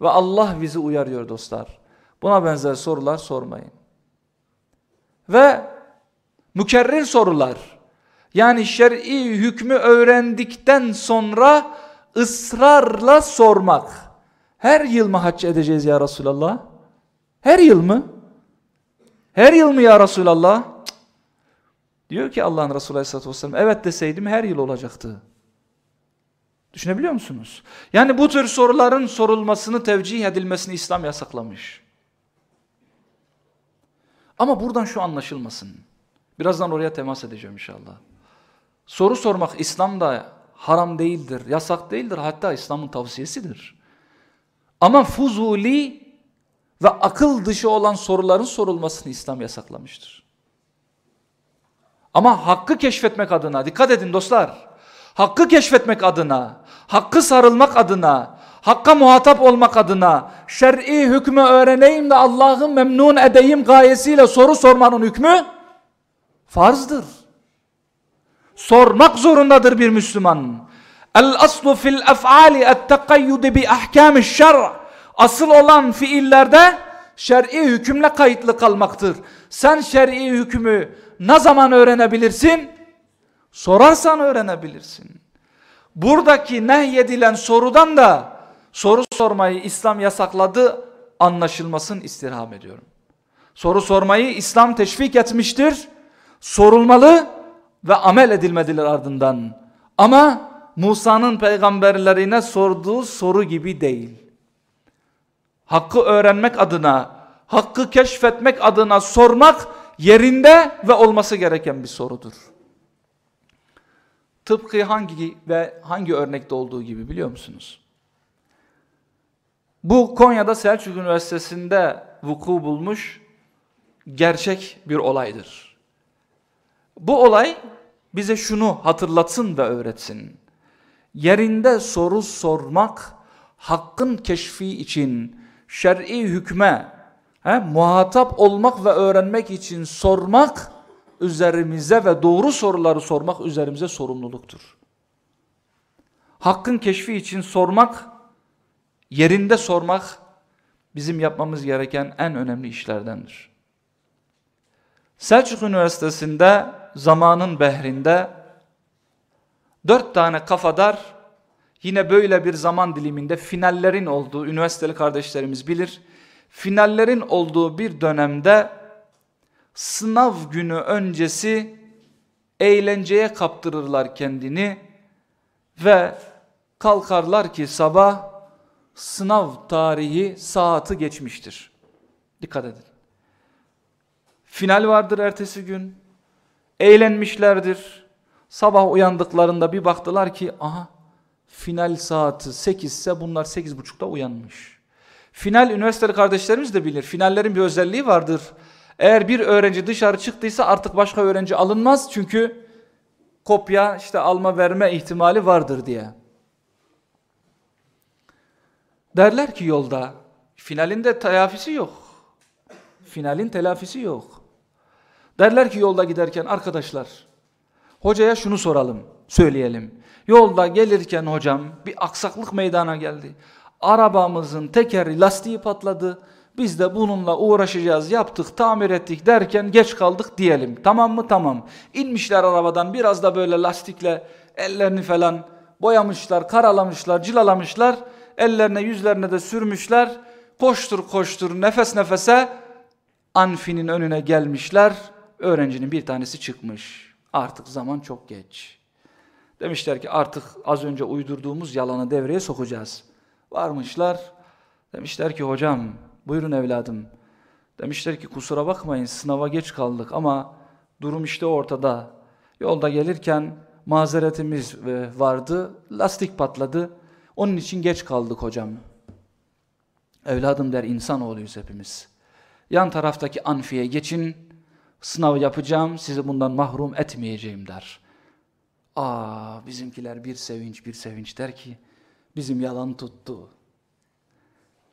Ve Allah bizi uyarıyor dostlar. Buna benzer sorular sormayın. Ve mükerrir sorular. Yani şer'i hükmü öğrendikten sonra ısrarla sormak. Her yıl mı hac edeceğiz ya Resulallah? Her yıl mı? Her yıl mı ya Resulallah? Diyor ki Allah'ın Resulü Aleyhisselatü Vesselam evet deseydim her yıl olacaktı. Düşünebiliyor musunuz? Yani bu tür soruların sorulmasını, tevcih edilmesini İslam yasaklamış. Ama buradan şu anlaşılmasın. Birazdan oraya temas edeceğim inşallah. Soru sormak İslam'da haram değildir, yasak değildir. Hatta İslam'ın tavsiyesidir. Ama fuzuli ve akıl dışı olan soruların sorulmasını İslam yasaklamıştır. Ama hakkı keşfetmek adına, dikkat edin dostlar. Hakkı keşfetmek adına, hakkı sarılmak adına, hakka muhatap olmak adına, şer'i hükmü öğreneyim de Allah'ı memnun edeyim gayesiyle soru sormanın hükmü farzdır. Sormak zorundadır bir Müslüman. El aslu fil ef'ali et tekayyud bi ahkamiş şer. Asıl olan fiillerde şer'i hükümle kayıtlı kalmaktır. Sen şer'i hükmü ne zaman öğrenebilirsin? Sorarsan öğrenebilirsin. Buradaki nehyedilen sorudan da soru sormayı İslam yasakladı anlaşılmasın istirham ediyorum. Soru sormayı İslam teşvik etmiştir. Sorulmalı ve amel edilmediler ardından. Ama Musa'nın peygamberlerine sorduğu soru gibi değil. Hakkı öğrenmek adına, hakkı keşfetmek adına sormak yerinde ve olması gereken bir sorudur. Tıpkı hangi ve hangi örnekte olduğu gibi biliyor musunuz? Bu Konya'da Selçuk Üniversitesi'nde vuku bulmuş gerçek bir olaydır. Bu olay bize şunu hatırlatsın ve öğretsin. Yerinde soru sormak, hakkın keşfi için, şer'i hükme, he, muhatap olmak ve öğrenmek için sormak, üzerimize ve doğru soruları sormak üzerimize sorumluluktur. Hakkın keşfi için sormak, yerinde sormak bizim yapmamız gereken en önemli işlerdendir. Selçuk Üniversitesi'nde zamanın behrinde dört tane kafadar yine böyle bir zaman diliminde finallerin olduğu, üniversiteli kardeşlerimiz bilir, finallerin olduğu bir dönemde sınav günü öncesi eğlenceye kaptırırlar kendini ve kalkarlar ki sabah sınav tarihi saati geçmiştir. Dikkat edin. Final vardır ertesi gün. Eğlenmişlerdir. Sabah uyandıklarında bir baktılar ki aha final saati 8 ise bunlar 8.30'da uyanmış. Final üniversiteli kardeşlerimiz de bilir. Finallerin bir özelliği vardır. Eğer bir öğrenci dışarı çıktıysa artık başka öğrenci alınmaz. Çünkü kopya işte alma verme ihtimali vardır diye. Derler ki yolda finalinde telafisi yok. Finalin telafisi yok. Derler ki yolda giderken arkadaşlar hocaya şunu soralım, söyleyelim. Yolda gelirken hocam bir aksaklık meydana geldi. Arabamızın tekeri lastiği patladı. Biz de bununla uğraşacağız, yaptık, tamir ettik derken geç kaldık diyelim. Tamam mı? Tamam. İnmişler arabadan biraz da böyle lastikle ellerini falan boyamışlar, karalamışlar, cilalamışlar. Ellerine yüzlerine de sürmüşler. Koştur koştur nefes nefese Anfi'nin önüne gelmişler. Öğrencinin bir tanesi çıkmış. Artık zaman çok geç. Demişler ki artık az önce uydurduğumuz yalanı devreye sokacağız. Varmışlar. Demişler ki hocam buyurun evladım. Demişler ki kusura bakmayın sınava geç kaldık ama durum işte ortada. Yolda gelirken mazeretimiz e, vardı. Lastik patladı. Onun için geç kaldık hocam. Evladım der insan oluyoruz hepimiz. Yan taraftaki anfiye geçin. Sınav yapacağım, sizi bundan mahrum etmeyeceğim der. Aa bizimkiler bir sevinç bir sevinç der ki bizim yalan tuttu.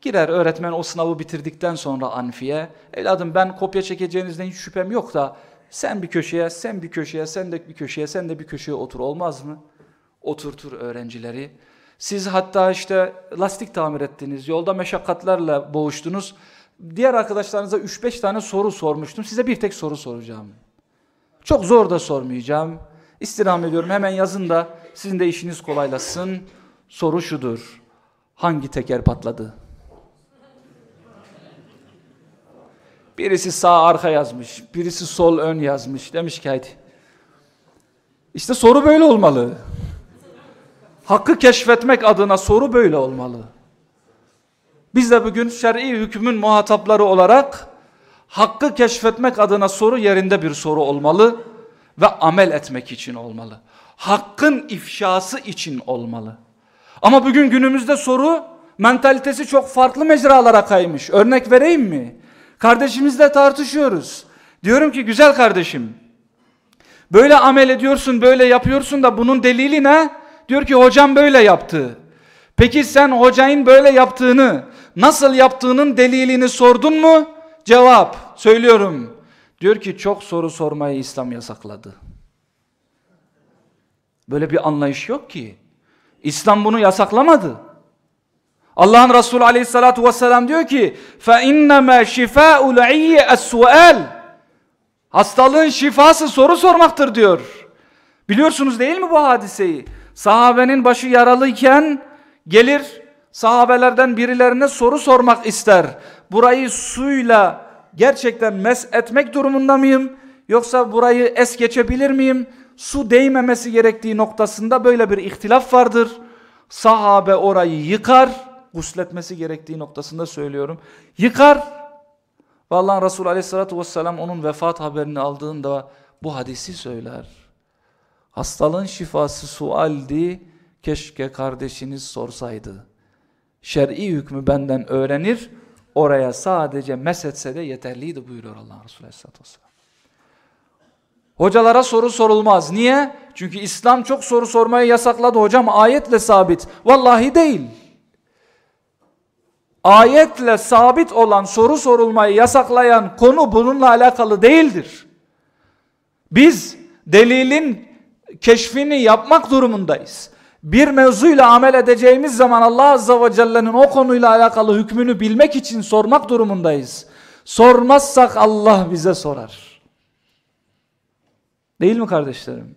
Girer öğretmen o sınavı bitirdikten sonra Anfi'ye. Evladım ben kopya çekeceğinizden hiç şüphem yok da sen bir köşeye, sen bir köşeye, sen de bir köşeye, sen de bir köşeye otur olmaz mı? Oturtur öğrencileri. Siz hatta işte lastik tamir ettiniz, yolda meşakkatlerle boğuştunuz. Diğer arkadaşlarınıza 3-5 tane soru sormuştum. Size bir tek soru soracağım. Çok zor da sormayacağım. İstirham ediyorum hemen yazın da sizin de işiniz kolaylaşsın. Soru şudur. Hangi teker patladı? Birisi sağ arka yazmış, birisi sol ön yazmış. Demiş ki haydi. İşte soru böyle olmalı. Hakkı keşfetmek adına soru böyle olmalı. Biz de bugün şer'i hükmün muhatapları olarak hakkı keşfetmek adına soru yerinde bir soru olmalı ve amel etmek için olmalı. Hakkın ifşası için olmalı. Ama bugün günümüzde soru mentalitesi çok farklı mecralara kaymış. Örnek vereyim mi? Kardeşimizle tartışıyoruz. Diyorum ki güzel kardeşim böyle amel ediyorsun böyle yapıyorsun da bunun delili ne? Diyor ki hocam böyle yaptı. Peki sen hocanın böyle yaptığını nasıl yaptığının delilini sordun mu? Cevap söylüyorum. Diyor ki çok soru sormayı İslam yasakladı. Böyle bir anlayış yok ki. İslam bunu yasaklamadı. Allah'ın Resulü aleyhissalatu vesselam diyor ki فَاِنَّمَا شِفَاءُ الْعِيِّ السُّؤَالِ Hastalığın şifası soru sormaktır diyor. Biliyorsunuz değil mi bu hadiseyi? Sahabenin başı yaralıyken gelir sahabelerden birilerine soru sormak ister. Burayı suyla gerçekten mes etmek durumunda mıyım? Yoksa burayı es geçebilir miyim? Su değmemesi gerektiği noktasında böyle bir ihtilaf vardır. Sahabe orayı yıkar gusletmesi gerektiği noktasında söylüyorum. Yıkar. Vallahi Resulü aleyhissalatü vesselam onun vefat haberini aldığında bu hadisi söyler. Hastalığın şifası sualdi, keşke kardeşiniz sorsaydı. Şer'i hükmü benden öğrenir, oraya sadece mesetse de yeterliydi buyuruyor Allah Resulü aleyhissalatü vesselam. Hocalara soru sorulmaz. Niye? Çünkü İslam çok soru sormayı yasakladı hocam ayetle sabit. Vallahi değil ayetle sabit olan soru sorulmayı yasaklayan konu bununla alakalı değildir. Biz delilin keşfini yapmak durumundayız. Bir mevzuyla amel edeceğimiz zaman Allah Azze ve Celle'nin o konuyla alakalı hükmünü bilmek için sormak durumundayız. Sormazsak Allah bize sorar. Değil mi kardeşlerim?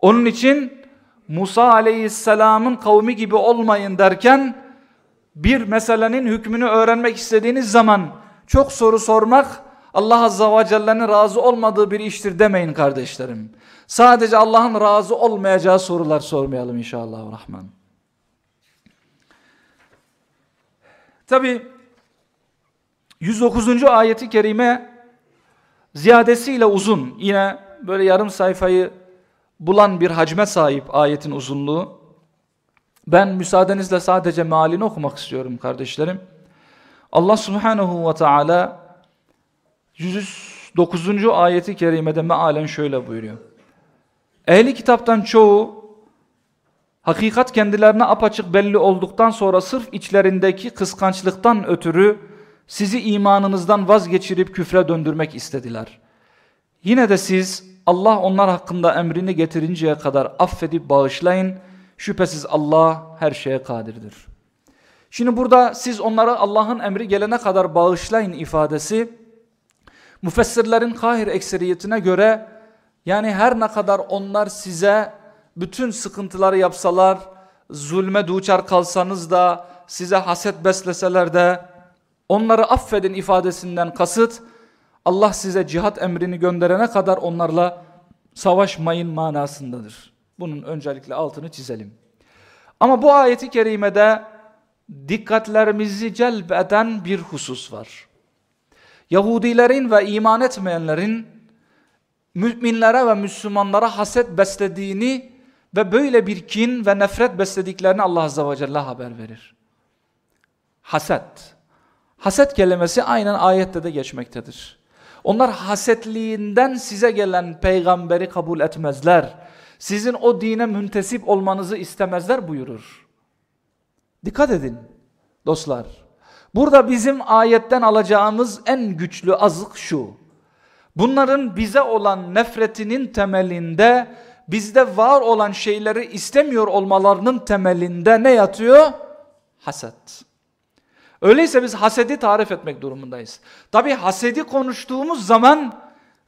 Onun için Musa Aleyhisselam'ın kavmi gibi olmayın derken bir meselenin hükmünü öğrenmek istediğiniz zaman çok soru sormak Allah Azza ve Celle'nin razı olmadığı bir iştir demeyin kardeşlerim. Sadece Allah'ın razı olmayacağı sorular sormayalım inşallah rahman. Tabi 109. ayeti kerime ziyadesiyle uzun. Yine böyle yarım sayfayı bulan bir hacme sahip ayetin uzunluğu. Ben müsaadenizle sadece mealini okumak istiyorum kardeşlerim. Allah subhanahu ve teala 109. ayeti kerimede mealen şöyle buyuruyor. Ehli kitaptan çoğu hakikat kendilerine apaçık belli olduktan sonra sırf içlerindeki kıskançlıktan ötürü sizi imanınızdan vazgeçirip küfre döndürmek istediler. Yine de siz Allah onlar hakkında emrini getirinceye kadar affedip bağışlayın Şüphesiz Allah her şeye kadirdir. Şimdi burada siz onlara Allah'ın emri gelene kadar bağışlayın ifadesi müfessirlerin kahir ekseriyetine göre yani her ne kadar onlar size bütün sıkıntıları yapsalar, zulme duçar kalsanız da, size haset besleseler de onları affedin ifadesinden kasıt Allah size cihat emrini gönderene kadar onlarla savaşmayın manasındadır. Bunun öncelikle altını çizelim. Ama bu ayeti kerimede dikkatlerimizi celbeden bir husus var. Yahudilerin ve iman etmeyenlerin müminlere ve Müslümanlara haset beslediğini ve böyle bir kin ve nefret beslediklerini Allah Azze ve Celle haber verir. Haset. Haset kelimesi aynen ayette de geçmektedir. Onlar hasetliğinden size gelen peygamberi kabul etmezler. Sizin o dine müntesip olmanızı istemezler buyurur. Dikkat edin dostlar. Burada bizim ayetten alacağımız en güçlü azık şu. Bunların bize olan nefretinin temelinde, bizde var olan şeyleri istemiyor olmalarının temelinde ne yatıyor? Haset. Öyleyse biz hasedi tarif etmek durumundayız. Tabi hasedi konuştuğumuz zaman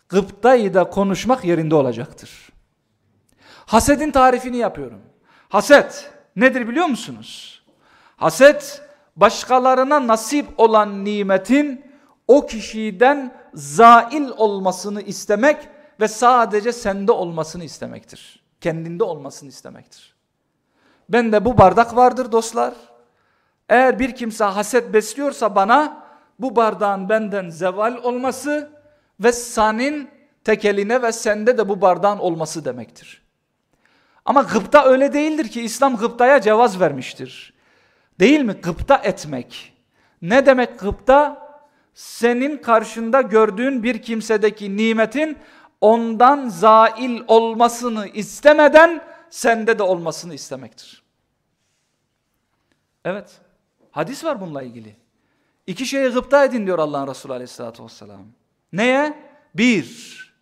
gıptayı da konuşmak yerinde olacaktır. Hasedin tarifini yapıyorum. Haset nedir biliyor musunuz? Haset başkalarına nasip olan nimetin o kişiden zail olmasını istemek ve sadece sende olmasını istemektir. Kendinde olmasını istemektir. Ben de bu bardak vardır dostlar. Eğer bir kimse haset besliyorsa bana bu bardağın benden zeval olması ve senin tekeline ve sende de bu bardağın olması demektir. Ama gıpta öyle değildir ki İslam gıptaya cevaz vermiştir. Değil mi? Gıpta etmek. Ne demek gıpta? Senin karşında gördüğün bir kimsedeki nimetin ondan zail olmasını istemeden sende de olmasını istemektir. Evet. Hadis var bununla ilgili. İki şeye gıpta edin diyor Allah'ın Resulü aleyhissalatü vesselam. Neye? Bir,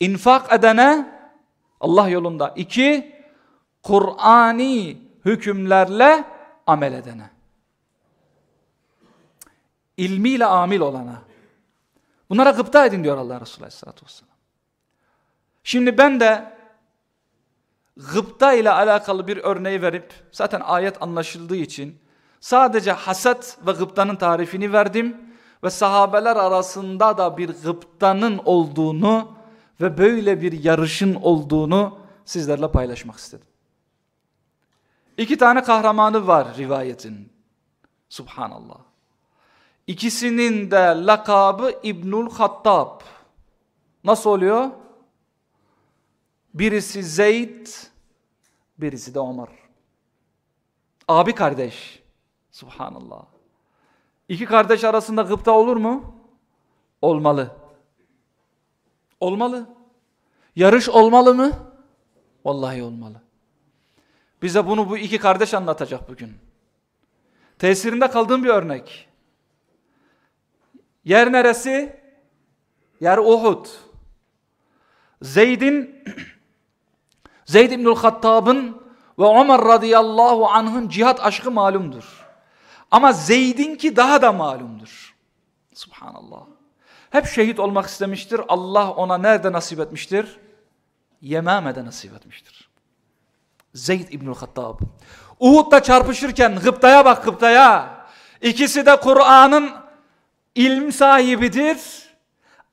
infak edene Allah yolunda. İki, Kur'ani hükümlerle amel edene. İlmiyle amil olana. Bunlara gıpta edin diyor Allah Resulü Aleyhisselatü Vesselam. Şimdi ben de gıpta ile alakalı bir örneği verip zaten ayet anlaşıldığı için sadece haset ve gıptanın tarifini verdim ve sahabeler arasında da bir gıptanın olduğunu ve böyle bir yarışın olduğunu sizlerle paylaşmak istedim. İki tane kahramanı var rivayetin. Subhanallah. İkisinin de lakabı İbnül Hattab. Nasıl oluyor? Birisi Zeyd, birisi de Ömer. Abi kardeş. Subhanallah. İki kardeş arasında gıpta olur mu? Olmalı. Olmalı. Yarış olmalı mı? Vallahi olmalı. Bize bunu bu iki kardeş anlatacak bugün. Tesirinde kaldığım bir örnek. Yer neresi? Yer Uhud. Zeyd'in [clears throat] Zeyd İbnül Hattab'ın ve Ömer radıyallahu anh'ın cihat aşkı malumdur. Ama Zeyd'inki daha da malumdur. Subhanallah. Hep şehit olmak istemiştir. Allah ona nerede nasip etmiştir? Yemame'de nasip etmiştir. Zeyd İbnül Hattab. Uhud'da çarpışırken gıptaya bak gıptaya. İkisi de Kur'an'ın ilm sahibidir,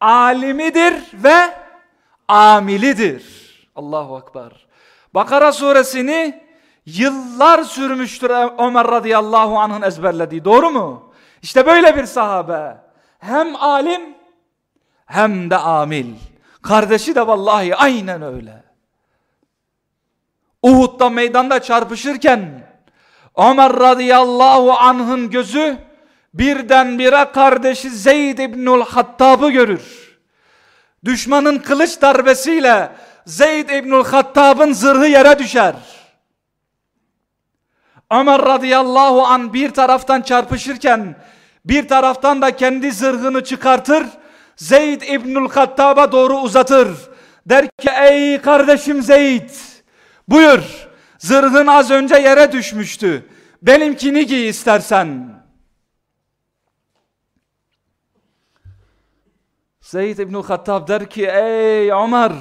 alimidir ve amilidir. Allahu Ekber. Bakara suresini yıllar sürmüştür Ömer radıyallahu anh'ın ezberlediği. Doğru mu? İşte böyle bir sahabe. Hem alim hem de amil. Kardeşi de vallahi aynen öyle. Uhud'da meydanda çarpışırken Ömer radıyallahu anh'ın gözü birdenbire kardeşi Zeyd İbnül Hattab'ı görür. Düşmanın kılıç darbesiyle Zeyd İbnül Hattab'ın zırhı yere düşer. Ömer radıyallahu an bir taraftan çarpışırken bir taraftan da kendi zırhını çıkartır. Zeyd İbnül Hattab'a doğru uzatır. Der ki ey kardeşim Zeyd buyur zırhın az önce yere düşmüştü. Benimkini giy istersen. Zeyd İbnül Hattab der ki ey Ömer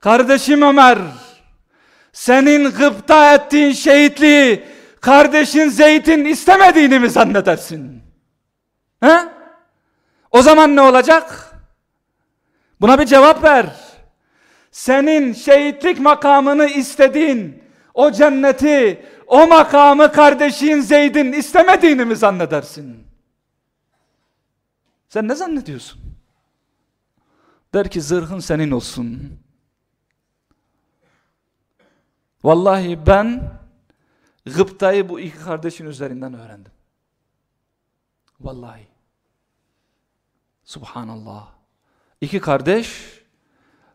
kardeşim Ömer senin gıpta ettiğin şehitliği kardeşin Zeyd'in istemediğini mi zannedersin? He? O zaman ne olacak? Buna bir cevap ver. Senin şehitlik makamını istediğin o cenneti, o makamı kardeşin Zeyd'in istemediğini mi zannedersin? Sen ne zannediyorsun? Der ki zırhın senin olsun. Vallahi ben gıptayı bu iki kardeşin üzerinden öğrendim. Vallahi. Subhanallah. İki kardeş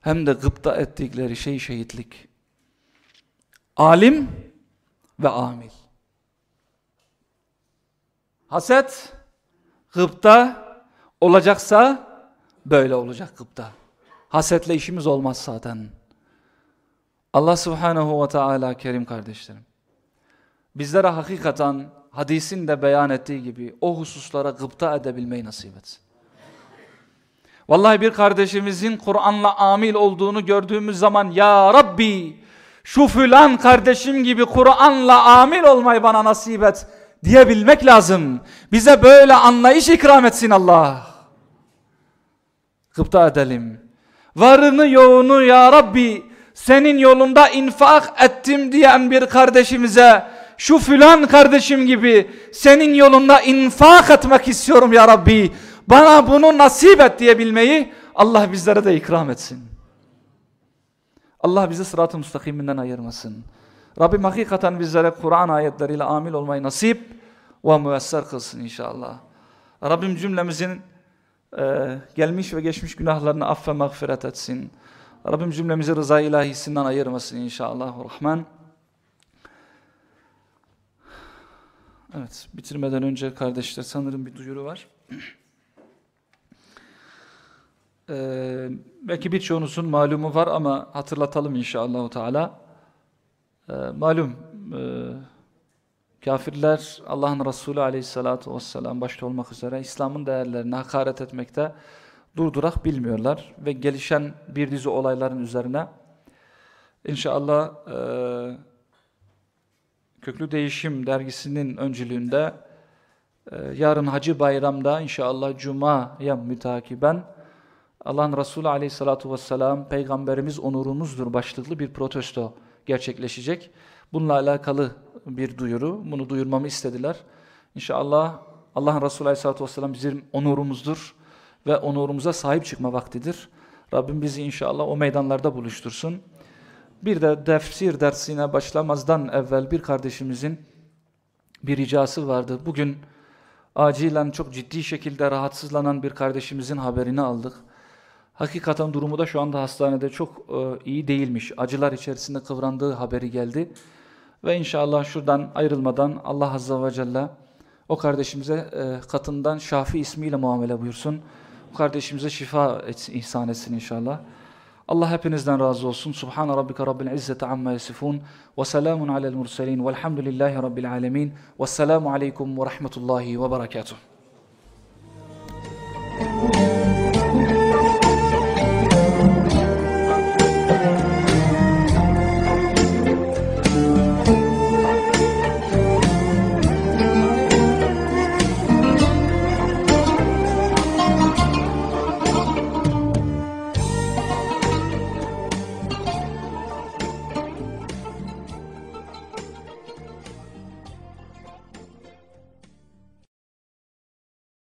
hem de gıpta ettikleri şey şehitlik. Alim ve amil. Haset, gıpta olacaksa böyle olacak gıpta. Hasetle işimiz olmaz zaten. Allah subhanehu ve teala kerim kardeşlerim. Bizlere hakikaten hadisin de beyan ettiği gibi o hususlara gıpta edebilmeyi nasip etsin. Vallahi bir kardeşimizin Kur'an'la amil olduğunu gördüğümüz zaman Ya Rabbi şu filan kardeşim gibi Kur'an'la amil olmayı bana nasip et diyebilmek lazım. Bize böyle anlayış ikram etsin Allah. Gıpta edelim. Varını yoğunu Ya Rabbi senin yolunda infak ettim diyen bir kardeşimize şu filan kardeşim gibi senin yolunda infak etmek istiyorum ya Rabbi. Bana bunu nasip et diyebilmeyi Allah bizlere de ikram etsin. Allah bizi sırat-ı müstakiminden ayırmasın. Rabbim hakikaten bizlere Kur'an ayetleriyle amil olmayı nasip ve müesser kılsın inşallah. Rabbim cümlemizin e, gelmiş ve geçmiş günahlarını affe mağfiret etsin. Rabbim cümlemizi rıza ilahisinden ayırmasın inşallah. Rahman. Evet, bitirmeden önce kardeşler sanırım bir duyuru var. Ee, belki birçoğunuzun malumu var ama hatırlatalım inşallah. Teala. Ee, malum, e, kafirler Allah'ın Resulü aleyhissalatu vesselam başta olmak üzere İslam'ın değerlerine hakaret etmekte durdurak bilmiyorlar ve gelişen bir dizi olayların üzerine inşallah e, Köklü Değişim dergisinin öncülüğünde e, yarın Hacı Bayram'da inşallah Cuma'ya mütakiben Allah'ın Resulü aleyhissalatu vesselam Peygamberimiz onurumuzdur başlıklı bir protesto gerçekleşecek. Bununla alakalı bir duyuru. Bunu duyurmamı istediler. İnşallah Allah'ın Resulü aleyhissalatu vesselam bizim onurumuzdur ve onurumuza sahip çıkma vaktidir. Rabbim bizi inşallah o meydanlarda buluştursun. Bir de tefsir dersine başlamazdan evvel bir kardeşimizin bir ricası vardı. Bugün acilen çok ciddi şekilde rahatsızlanan bir kardeşimizin haberini aldık. Hakikaten durumu da şu anda hastanede çok e, iyi değilmiş. Acılar içerisinde kıvrandığı haberi geldi. Ve inşallah şuradan ayrılmadan Allah Azze ve Celle o kardeşimize e, katından Şafi ismiyle muamele buyursun. O kardeşimize şifa et, ihsan etsin inşallah. Allah hepinizden razı olsun. Subhan rabbike rabbil izzeti amma yasifun ve selamun alel murselin velhamdülillahi rabbil alamin. Vesselamu aleykum ve rahmetullahi ve berekatuhu.